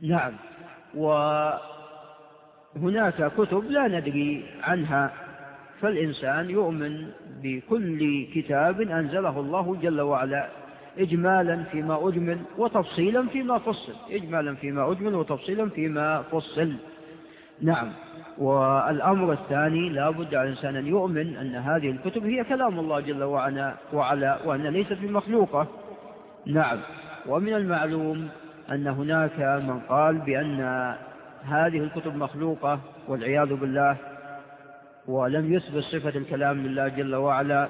نعم. وهناك كتب لا ندري عنها. فالإنسان يؤمن بكل كتاب أنزله الله جل وعلا إجمالا فيما أجمل وتفصيلا فيما فصل إجمالا فيما أجمل وتفصيلا فيما فصل. نعم. والأمر الثاني لا بد على الإنسان أن يؤمن أن هذه الكتب هي كلام الله جل وعلا, وأن ليست بمخلوقة. نعم. ومن المعلوم أن هناك من قال بأن هذه الكتب مخلوقة والعياذ بالله ولم يثبت صفة الكلام لله جل وعلا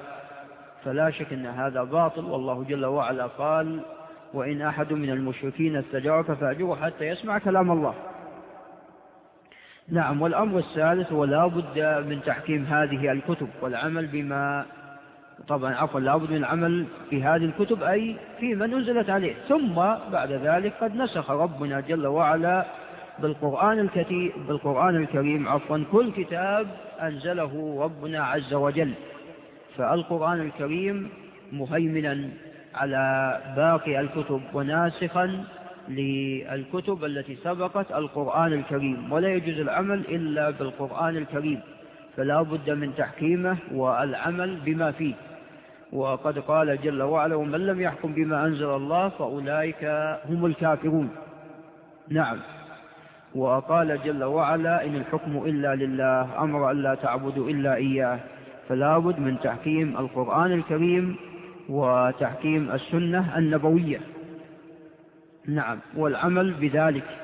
فلا شك أن هذا باطل. والله جل وعلا قال وإن أحد من المشركين استجارك فأجره حتى يسمع كلام الله. نعم والأمر الثالث هو لا بد من تحكيم هذه الكتب والعمل بما طبعا عفوا لا بد من العمل في هذه الكتب أي في من نزلت عليه. ثم بعد ذلك قد نسخ ربنا جل وعلا بالقرآن الكتيب بالقرآن الكريم عفوا كل كتاب أنزله ربنا عز وجل. فالقرآن الكريم مهيمنا على باقي الكتب وناسخا للكتب التي سبقت القرآن الكريم. ولا يجوز العمل إلا بالقرآن الكريم. فلا بد من تحكيمه والعمل بما فيه. وقد قال جل وعلا ومن لم يحكم بما أنزل الله فأولئك هم الكافرون. نعم. وقال جل وعلا إن الحكم إلا لله أمر أن لا تعبدوا إلا إياه. فلا بد من تحكيم القرآن الكريم وتحكيم السنة النبوية. نعم. والعمل بذلك.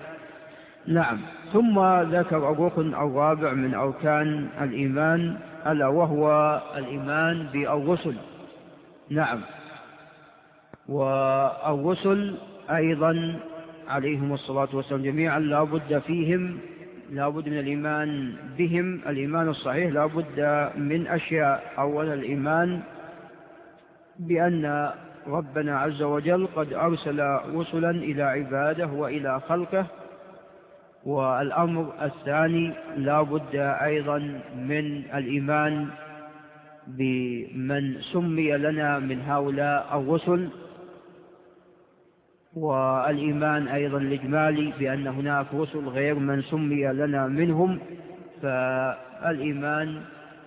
نعم. ثم ذكر الركن الرابع من أركان الإيمان ألا وهو الإيمان بالرسل. نعم. والرسل أيضا عليهم الصلاة والسلام جميعا لا بد فيهم لا بد من الإيمان بهم. الإيمان الصحيح لا بد من أشياء. أولا الإيمان بأن ربنا عز وجل قد أرسل رسلا إلى عباده وإلى خلقه والأمر الثاني لا بد أيضا من الإيمان بمن سمي لنا من هؤلاء الرسل والإيمان أيضا الإجمالي بأن هناك رسل غير من سمي لنا منهم فالإيمان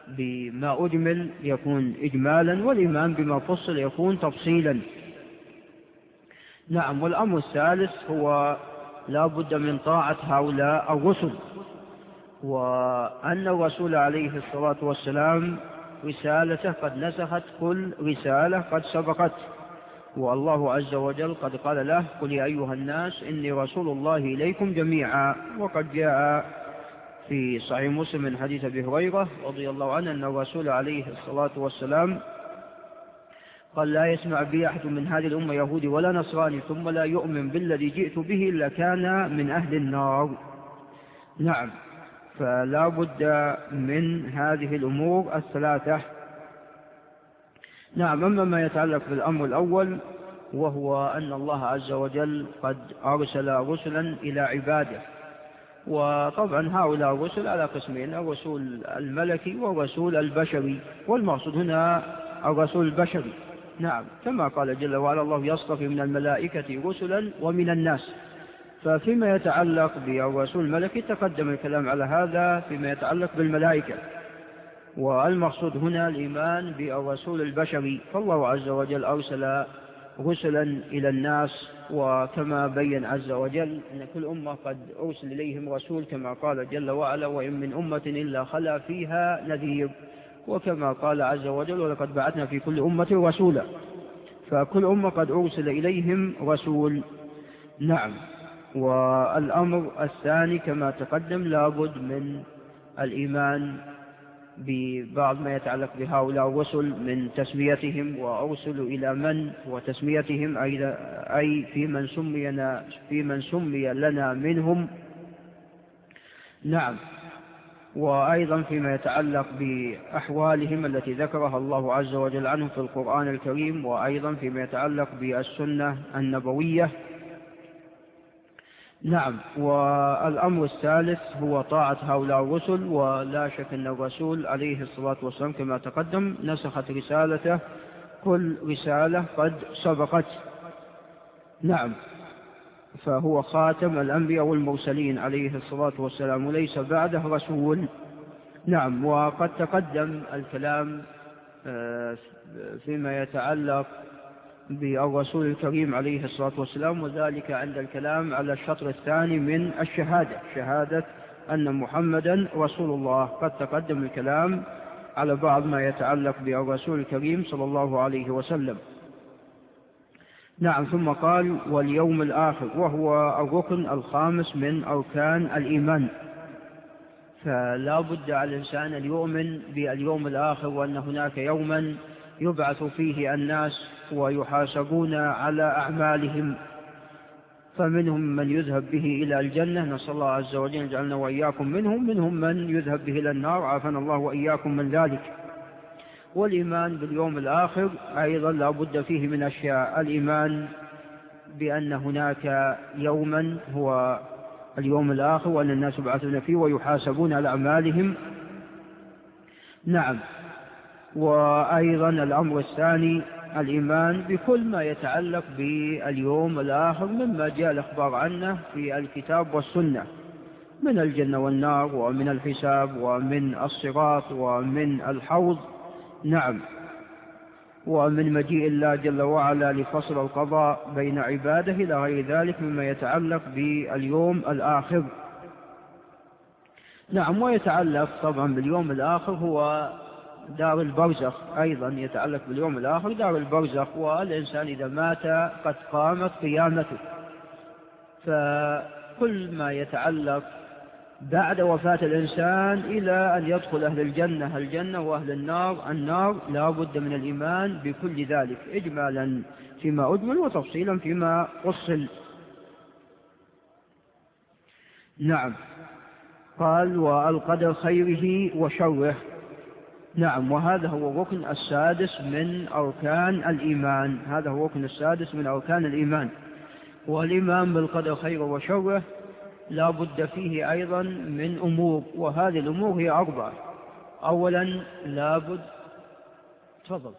بما أجمل يكون إجمالا والإيمان بما فصل يكون تفصيلا. نعم والأمر الثالث هو لا بد من طاعة هؤلاء الرسل. وأن الرسول عليه الصلاة والسلام رسالته قد نسخت كل رسالة قد سبقت. والله عز وجل قد قال له قل يا أيها الناس إني رسول الله إليكم جميعا. وقد جاء في صحيح مسلم من حديث أبي هريرة رضي الله عنه أن الرسول عليه الصلاة والسلام قال لا يسمع بي أحد من هذه الأمة يهودي ولا نصراني ثم لا يؤمن بالذي جئت به إلا كان من أهل النار. نعم فلا بد من هذه الأمور الثلاثة. نعم أما ما يتعلق بالأمر الأول وهو أن الله عز وجل قد أرسل رسلا إلى عباده. وطبعا هؤلاء الرسل على قسمين الرسول الملكي والرسول البشري والمقصود هنا الرسول البشري. نعم كما قال جل وعلا الله يصطفي من الملائكة رسلا ومن الناس. ففيما يتعلق بالرسول الملكي تقدم الكلام على هذا فيما يتعلق بالملائكة. والمقصود هنا الإيمان بالرسول البشري. فالله عز وجل أرسل رسلا إلى الناس وكما بين عز وجل أن كل أمة قد أرسل إليهم رسول كما قال جل وعلا وإن من أمة إلا خلا فيها نذير. وكما قال عز وجل ولقد بعثنا في كل أمة رسولا. فكل أمة قد أرسل إليهم رسول. نعم. والأمر الثاني كما تقدم لابد من الإيمان ببعض ما يتعلق بهؤلاء الرسل من تسميتهم وأرسلوا إلى من وتسميتهم أي في من سمينا في من سمي لنا منهم. نعم. وأيضا فيما يتعلق بأحوالهم التي ذكرها الله عز وجل عنهم في القرآن الكريم وأيضا فيما يتعلق بالسنة النبوية. نعم والأمر الثالث هو طاعة هؤلاء الرسل ولا شك أن الرسول عليه الصلاة والسلام كما تقدم نسخت رسالته كل رسالة قد سبقت. نعم. فهو خاتم الأنبياء والمرسلين عليه الصلاة والسلام وليس بعده رسول. نعم وقد تقدم الكلام آه، فيما يتعلق بالرسول الكريم عليه الصلاة والسلام وذلك عند الكلام على الشطر الثاني من الشهادة شهادة أن محمدا رسول الله. قد تقدم الكلام على بعض ما يتعلق بالرسول الكريم صلى الله عليه وسلم. نعم ثم قال واليوم الآخر وهو الركن الخامس من أركان الإيمان. فلا بد على الإنسان أن يؤمن باليوم الآخر وأن هناك يوما يبعث فيه الناس ويحاسبون على أعمالهم. فمنهم من يذهب به إلى الجنة. نسأل الله عز وجل أن يجعلنا وإياكم منهم منهم من يذهب به إلى النار. عافنا الله وإياكم من ذلك. والإيمان باليوم الآخر أيضا لا بد فيه من أشياء. الإيمان بأن هناك يوما هو اليوم الآخر وأن الناس يبعثون فيه ويحاسبون على أعمالهم. نعم. وأيضا الأمر الثاني الإيمان بكل ما يتعلق باليوم الآخر مما جاء الأخبار عنه في الكتاب والسنة من الجنة والنار ومن الحساب ومن الصراط ومن الحوض. نعم. ومن مجيء الله جل وعلا لفصل القضاء بين عباده إلى غير ذلك مما يتعلق باليوم الآخر. نعم ويتعلق طبعا باليوم الآخر هو دار البرزخ أيضا يتعلق باليوم الآخر دار البرزخ والإنسان إذا مات قد قامت قيامته. فكل ما يتعلق بعد وفاة الإنسان إلى أن يدخل أهل الجنة. الجنة وأهل النار. النار لا بد من الإيمان بكل ذلك إجمالا فيما أجمل وتفصيلا فيما أصل نعم. قال والقدر خيره وشره. نعم وهذا هو الركن السادس من أركان الإيمان. هذا هو الركن السادس من أركان الإيمان. والإيمان بالقدر خيره وشره لا بد فيه أيضا من أمور وهذه الأمور هي أربعة أولا لا بد تفضل.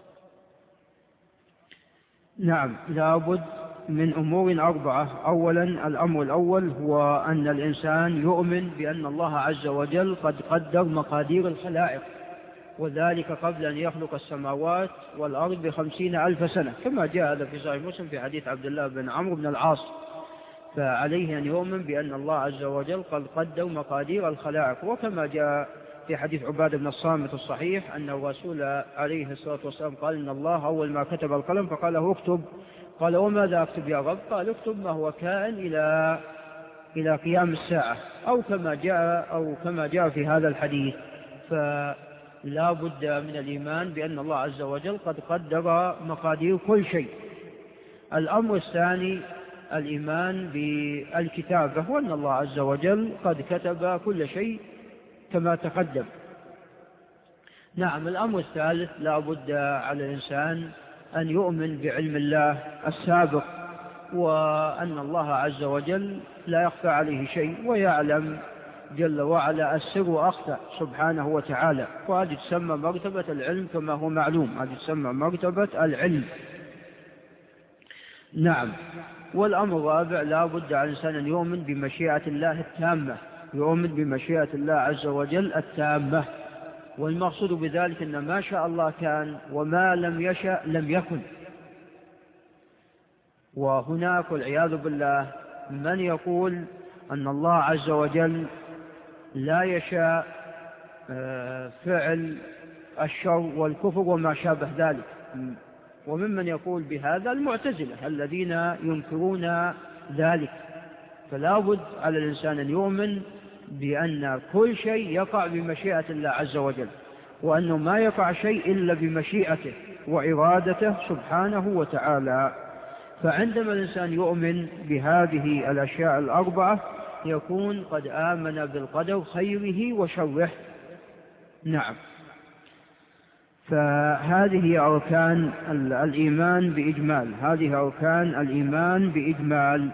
نعم لا بد من أمور أربعة أولا الأمر الأول هو أن الإنسان يؤمن بأن الله عز وجل قد قدر مقادير الخلائق وذلك قبل أن يخلق السماوات والأرض بخمسين ألف سنة كما جاء هذا في صحيح مسلم في حديث عبد الله بن عمرو بن العاص. فعليه أن يؤمن بأن الله عز وجل قد قدر مقادير الخلائق. وكما جاء في حديث عبادة بن الصامت الصحيح أن الرسول عليه الصلاة والسلام قال إن الله أول ما كتب القلم فقال له اكتب. قال وماذا أكتب يا رب؟ قال اكتب ما هو كائن إلى إلى قيام الساعة. أو كما جاء أو كما جاء في هذا الحديث. فلا بد من الإيمان بأن الله عز وجل قد قدر مقادير كل شيء. الأمر الثاني الإيمان بالكتابة وأن الله عز وجل قد كتب كل شيء كما تقدم. نعم الأمر الثالث لا بد على الإنسان أن يؤمن بعلم الله السابق وأن الله عز وجل لا يخفى عليه شيء ويعلم جل وعلا السر وأخفى سبحانه وتعالى. وهذه تسمى مرتبة العلم كما هو معلوم هذه تسمى مرتبة العلم. نعم. والأمر الرابع لا بد على الإنسان أن يؤمن بمشيئة الله التامة يؤمن بمشيئة الله عز وجل التامة. والمقصود بذلك أن ما شاء الله كان وما لم يشأ لم يكن. وهناك والعياذ بالله من يقول أن الله عز وجل لا يشاء آه، فعل الشر والكفر وما شابه ذلك. وممن يقول بهذا المعتزلة الذين ينكرون ذلك. فلا بد على الإنسان أن يؤمن بأن كل شيء يقع بمشيئة الله عز وجل وأنه ما يقع شيء إلا بمشيئته وإرادته سبحانه وتعالى. فعندما الإنسان يؤمن بهذه الأشياء الأربعة يكون قد آمن بالقدر خيره وشره. نعم. فهذه أركان الإيمان بإجمال. هذه أركان الإيمان بإجمال.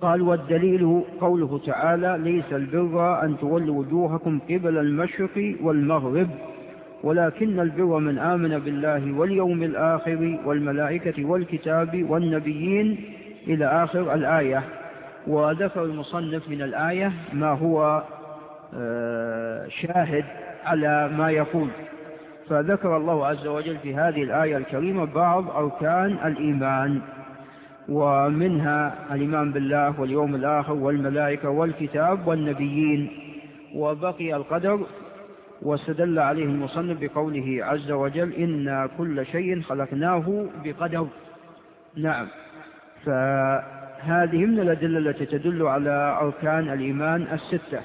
قال والدليل قوله تعالى ليس البر أن تولوا وجوهكم قبل المشرق والمغرب ولكن البر من آمن بالله واليوم الآخر والملائكة والكتاب والنبيين إلى آخر الآية. وذكر المصنف من الآية ما هو آه، شاهد على ما يقول. فذكر الله عز وجل في هذه الآية الكريمة بعض أركان الإيمان ومنها الإيمان بالله واليوم الآخر والملائكة والكتاب والنبيين وبقي القدر واستدل عليه المصنف بقوله عز وجل إنا كل شيء خلقناه بقدر نعم. فهذه من الأدلة التي تدل على أركان الإيمان الستة.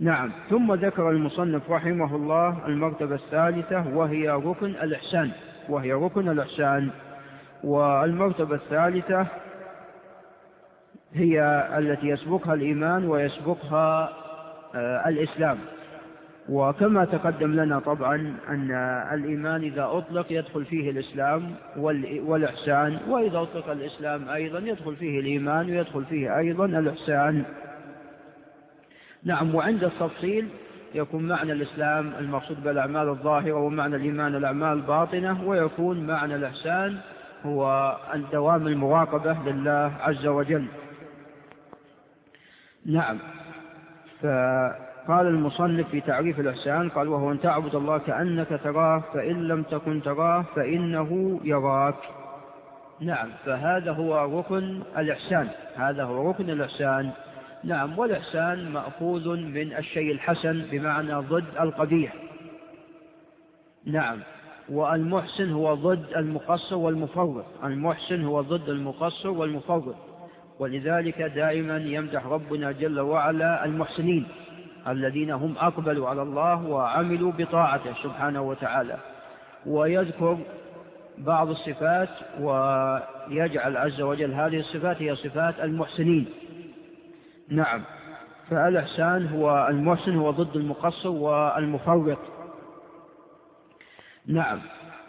نعم. ثم ذكر المصنف رحمه الله المرتبة الثالثة وهي ركن الإحسان. وهي ركن الإحسان. والمرتبة الثالثة هي التي يسبقها الإيمان ويسبقها آه، الإسلام. وكما تقدم لنا طبعا أن الإيمان إذا أطلق يدخل فيه الإسلام والإحسان وإذا أطلق الإسلام أيضا يدخل فيه الإيمان ويدخل فيه أيضا الإحسان. نعم وعند التفصيل يكون معنى الإسلام المقصود بالأعمال الظاهرة ومعنى الإيمان الأعمال الباطنة ويكون معنى الإحسان هو الدوام المراقبة لله عز وجل. نعم فقال المصنف في تعريف الإحسان قال وهو أن تعبد الله كأنك تراه فإن لم تكن تراه فإنه يراك. نعم فهذا هو ركن الإحسان هذا هو ركن الإحسان. نعم والإحسان مأخوذ من الشيء الحسن بمعنى ضد القبيح. نعم والمحسن هو ضد المقصر والمفرط المحسن هو ضد المقصر والمفرط ولذلك دائما يمدح ربنا جل وعلا المحسنين الذين هم أقبلوا على الله وعملوا بطاعته سبحانه وتعالى. ويذكر بعض الصفات ويجعل عز وجل هذه الصفات هي صفات المحسنين. نعم. فالإحسان هو المحسن هو ضد المقصر والمفرط نعم.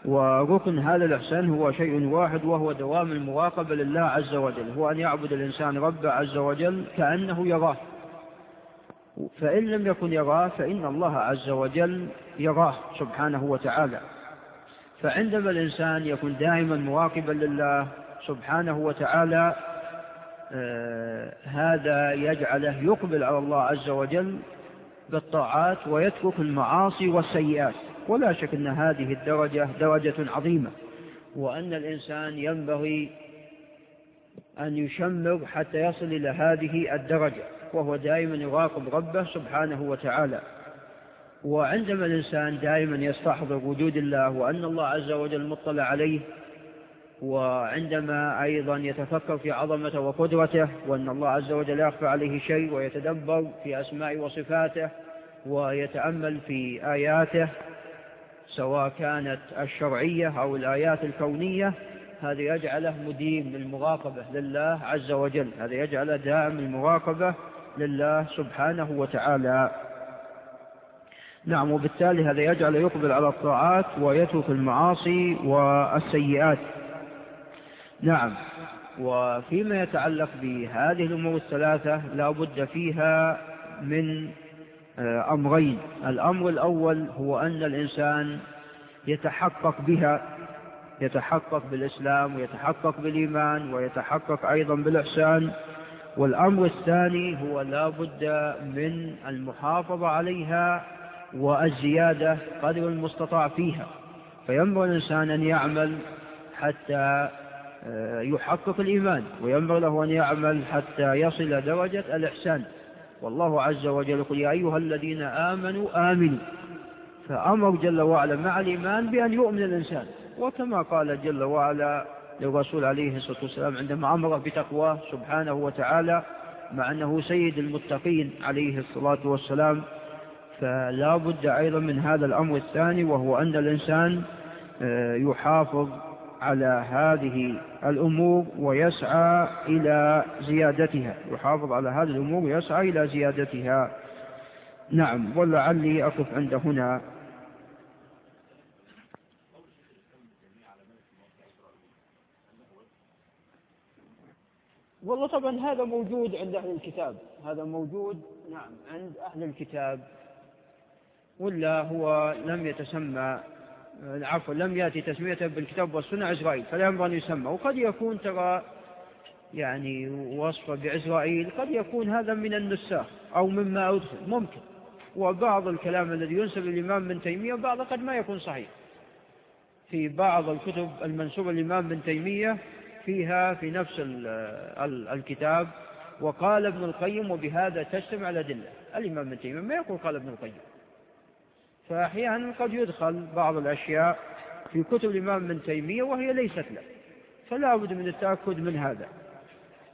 وركن هذا الإحسان هو شيء واحد وهو دوام المراقبة لله عز وجل. هو أن يعبد الإنسان ربه عز وجل كأنه يراه. فإن لم يكن يراه فإن الله عز وجل يراه سبحانه وتعالى. فعندما الإنسان يكون دائما مراقبا لله سبحانه وتعالى هذا يجعله يقبل على الله عز وجل بالطاعات ويترك المعاصي والسيئات. ولا شك أن هذه الدرجة درجة عظيمة. وأن الإنسان ينبغي أن يشمر حتى يصل إلى هذه الدرجة وهو دائما يراقب ربه سبحانه وتعالى. وعندما الإنسان دائما يستحضر وجود الله وأن الله عز وجل مطلع عليه وعندما أيضا يتفكر في عظمته وقدرته وأن الله عز وجل لا يخفى عليه شيء ويتدبر في أسماء وصفاته ويتأمل في آياته سواء كانت الشرعية أو الآيات الكونية هذا يجعله مديم للمراقبة لله عز وجل. هذا يجعله دائم المراقبة لله سبحانه وتعالى. نعم وبالتالي هذا يجعل يقبل على الطاعات ويترك المعاصي والسيئات. نعم. وفيما يتعلق بهذه الأمور الثلاثة لا بد فيها من آه، أمرين. الأمر الأول هو أن الإنسان يتحقق بها يتحقق بالإسلام ويتحقق بالإيمان ويتحقق أيضا بالإحسان. والأمر الثاني هو لا بد من المحافظة عليها والزيادة قدر المستطاع فيها. فينبغي الإنسان أن يعمل حتى يحقق الإيمان وينبغي له أن يعمل حتى يصل درجة الإحسان. والله عز وجل يقول يا أيها الذين آمنوا آمنوا. فأمر جل وعلا مع الإيمان بأن يؤمن الإنسان. وكما قال جل وعلا للرسول عليه الصلاة والسلام عندما أمر بتقواه سبحانه وتعالى مع أنه سيد المتقين عليه الصلاة والسلام فلا بد أيضا من هذا الأمر الثاني وهو أن الإنسان آه، يحافظ على هذه الأمور ويسعى إلى زيادتها. يحافظ على هذه الأمور ويسعى إلى زيادتها. نعم ولعلي أقف عند هنا. والله طبعا هذا موجود عند أهل الكتاب. هذا موجود نعم عند أهل الكتاب. ولا هو لم يتسمى عفوا لم يأتي تسميته بالكتاب والسنة عزرائيل فلا ينبغي أن يسمى. وقد يكون ترى يعني وصفة بعزرائيل قد يكون هذا من النساخ أو مما أدخل. ممكن. وبعض الكلام الذي ينسب للإمام ابن تيمية بعض قد ما يكون صحيح. في بعض الكتب المنسوبة للإمام ابن تيمية فيها في نفس الكتاب وقال ابن القيم وبهذا تجتمع الأدلة. الإمام ابن تيمية ما يقول قال ابن القيم. فأحيانا قد يدخل بعض الأشياء في كتب الإمام ابن تيمية وهي ليست له فلا بد من التأكد من هذا.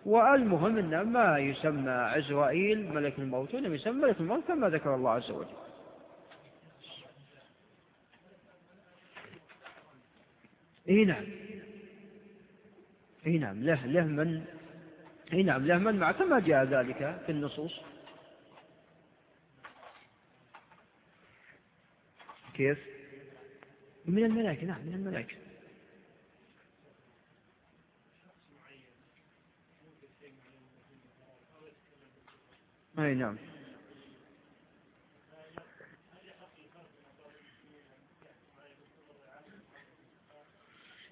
والمهم أن ما يسمى عزرائيل ملك الموت وإنما يسمى ملك الموت كما ذكر الله عز وجل. إي نعم. إي نعم. له له من إي نعم. له من مع كما جاء ذلك في النصوص. كيف من الملائكة نعم من الملائكة. أي نعم.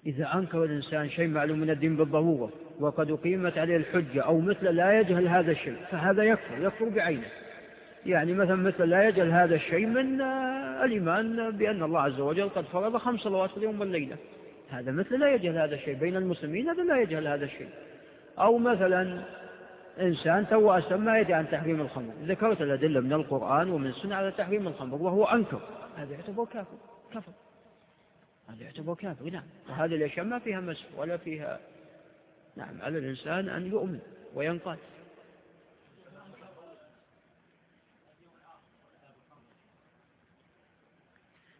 إذا أنكر الإنسان شيء معلوم من الدين بالضرورة وقد أقيمت عليه الحجة أو مثل لا يجهل هذا الشيء فهذا يكفر يكفر بعينه. يعني مثلا مثل لا يجهل هذا الشيء من آه، الإيمان بأن الله عز وجل قد فرض خمس صلوات في اليوم والليلة. هذا مثل لا يجهل هذا الشيء بين المسلمين هذا لا يجهل هذا الشيء. أو مثلا إنسان تو أسلم ما يدري عن تحريم الخمر. ذكرت الأدلة من القرآن ومن السنة على تحريم الخمر وهو أنكر. هذا يعتبر كافر. كفر. هذا يعتبر كافر. نعم. وهذه الأشياء ما فيها مسح ولا فيها نعم على الإنسان أن يؤمن وينقاد.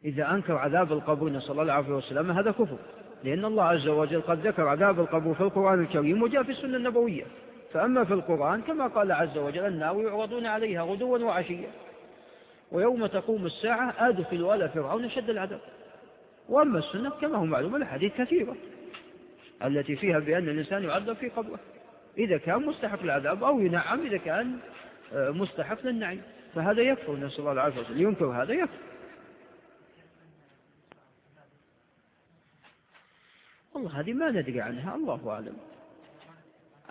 إذا أنكر عذاب القبر نسأل الله العافية والسلام هذا كفر. لأن الله عز وجل قد ذكر عذاب القبر في القرآن الكريم وجاء في السنة النبوية. فأما في القرآن كما قال عز وجل النار يعرضون عليها غدوا وعشيا. ويوم تقوم الساعة أدخل ولا فرعون شد العذاب. وأما السنة كما هو معلوم الحديث كثيرة التي فيها بأن الإنسان يعذب في قبره. إذا كان مستحق العذاب أو ينعم إذا كان آه، مستحق للنعيم. فهذا يكفر نسأل الله العافية ينكر هذا يكفر. والله هذه ما ندري عنها الله أعلم.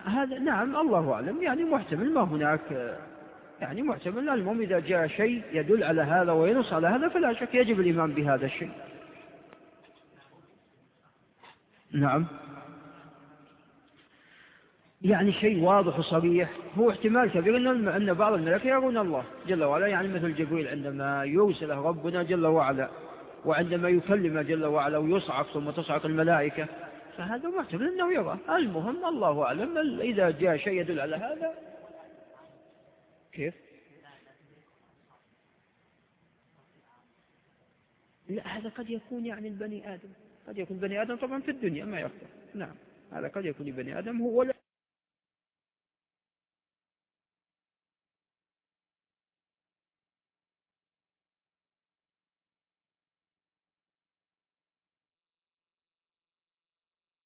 هذا نعم الله أعلم. يعني محتمل ما هناك يعني محتمل. المهم إذا جاء شيء يدل على هذا وينص على هذا فلا شك يجب الإيمان بهذا الشيء. نعم. يعني شيء واضح وصريح هو احتمال كبير أن أن بعض الملائكة يرون الله جل وعلا. يعني مثل جبريل عندما يرسله ربنا جل وعلا. وعندما يكلم جل وعلا ويصعق ثم تصعق الملائكة فهذا محتمل أنه يرى. المهم الله أعلم إذا جاء شيء يدل على هذا. كيف؟ لا هذا قد يكون يعني البني آدم. قد يكون بني آدم طبعا في الدنيا ما يخطر. نعم هذا قد يكون بني آدم هو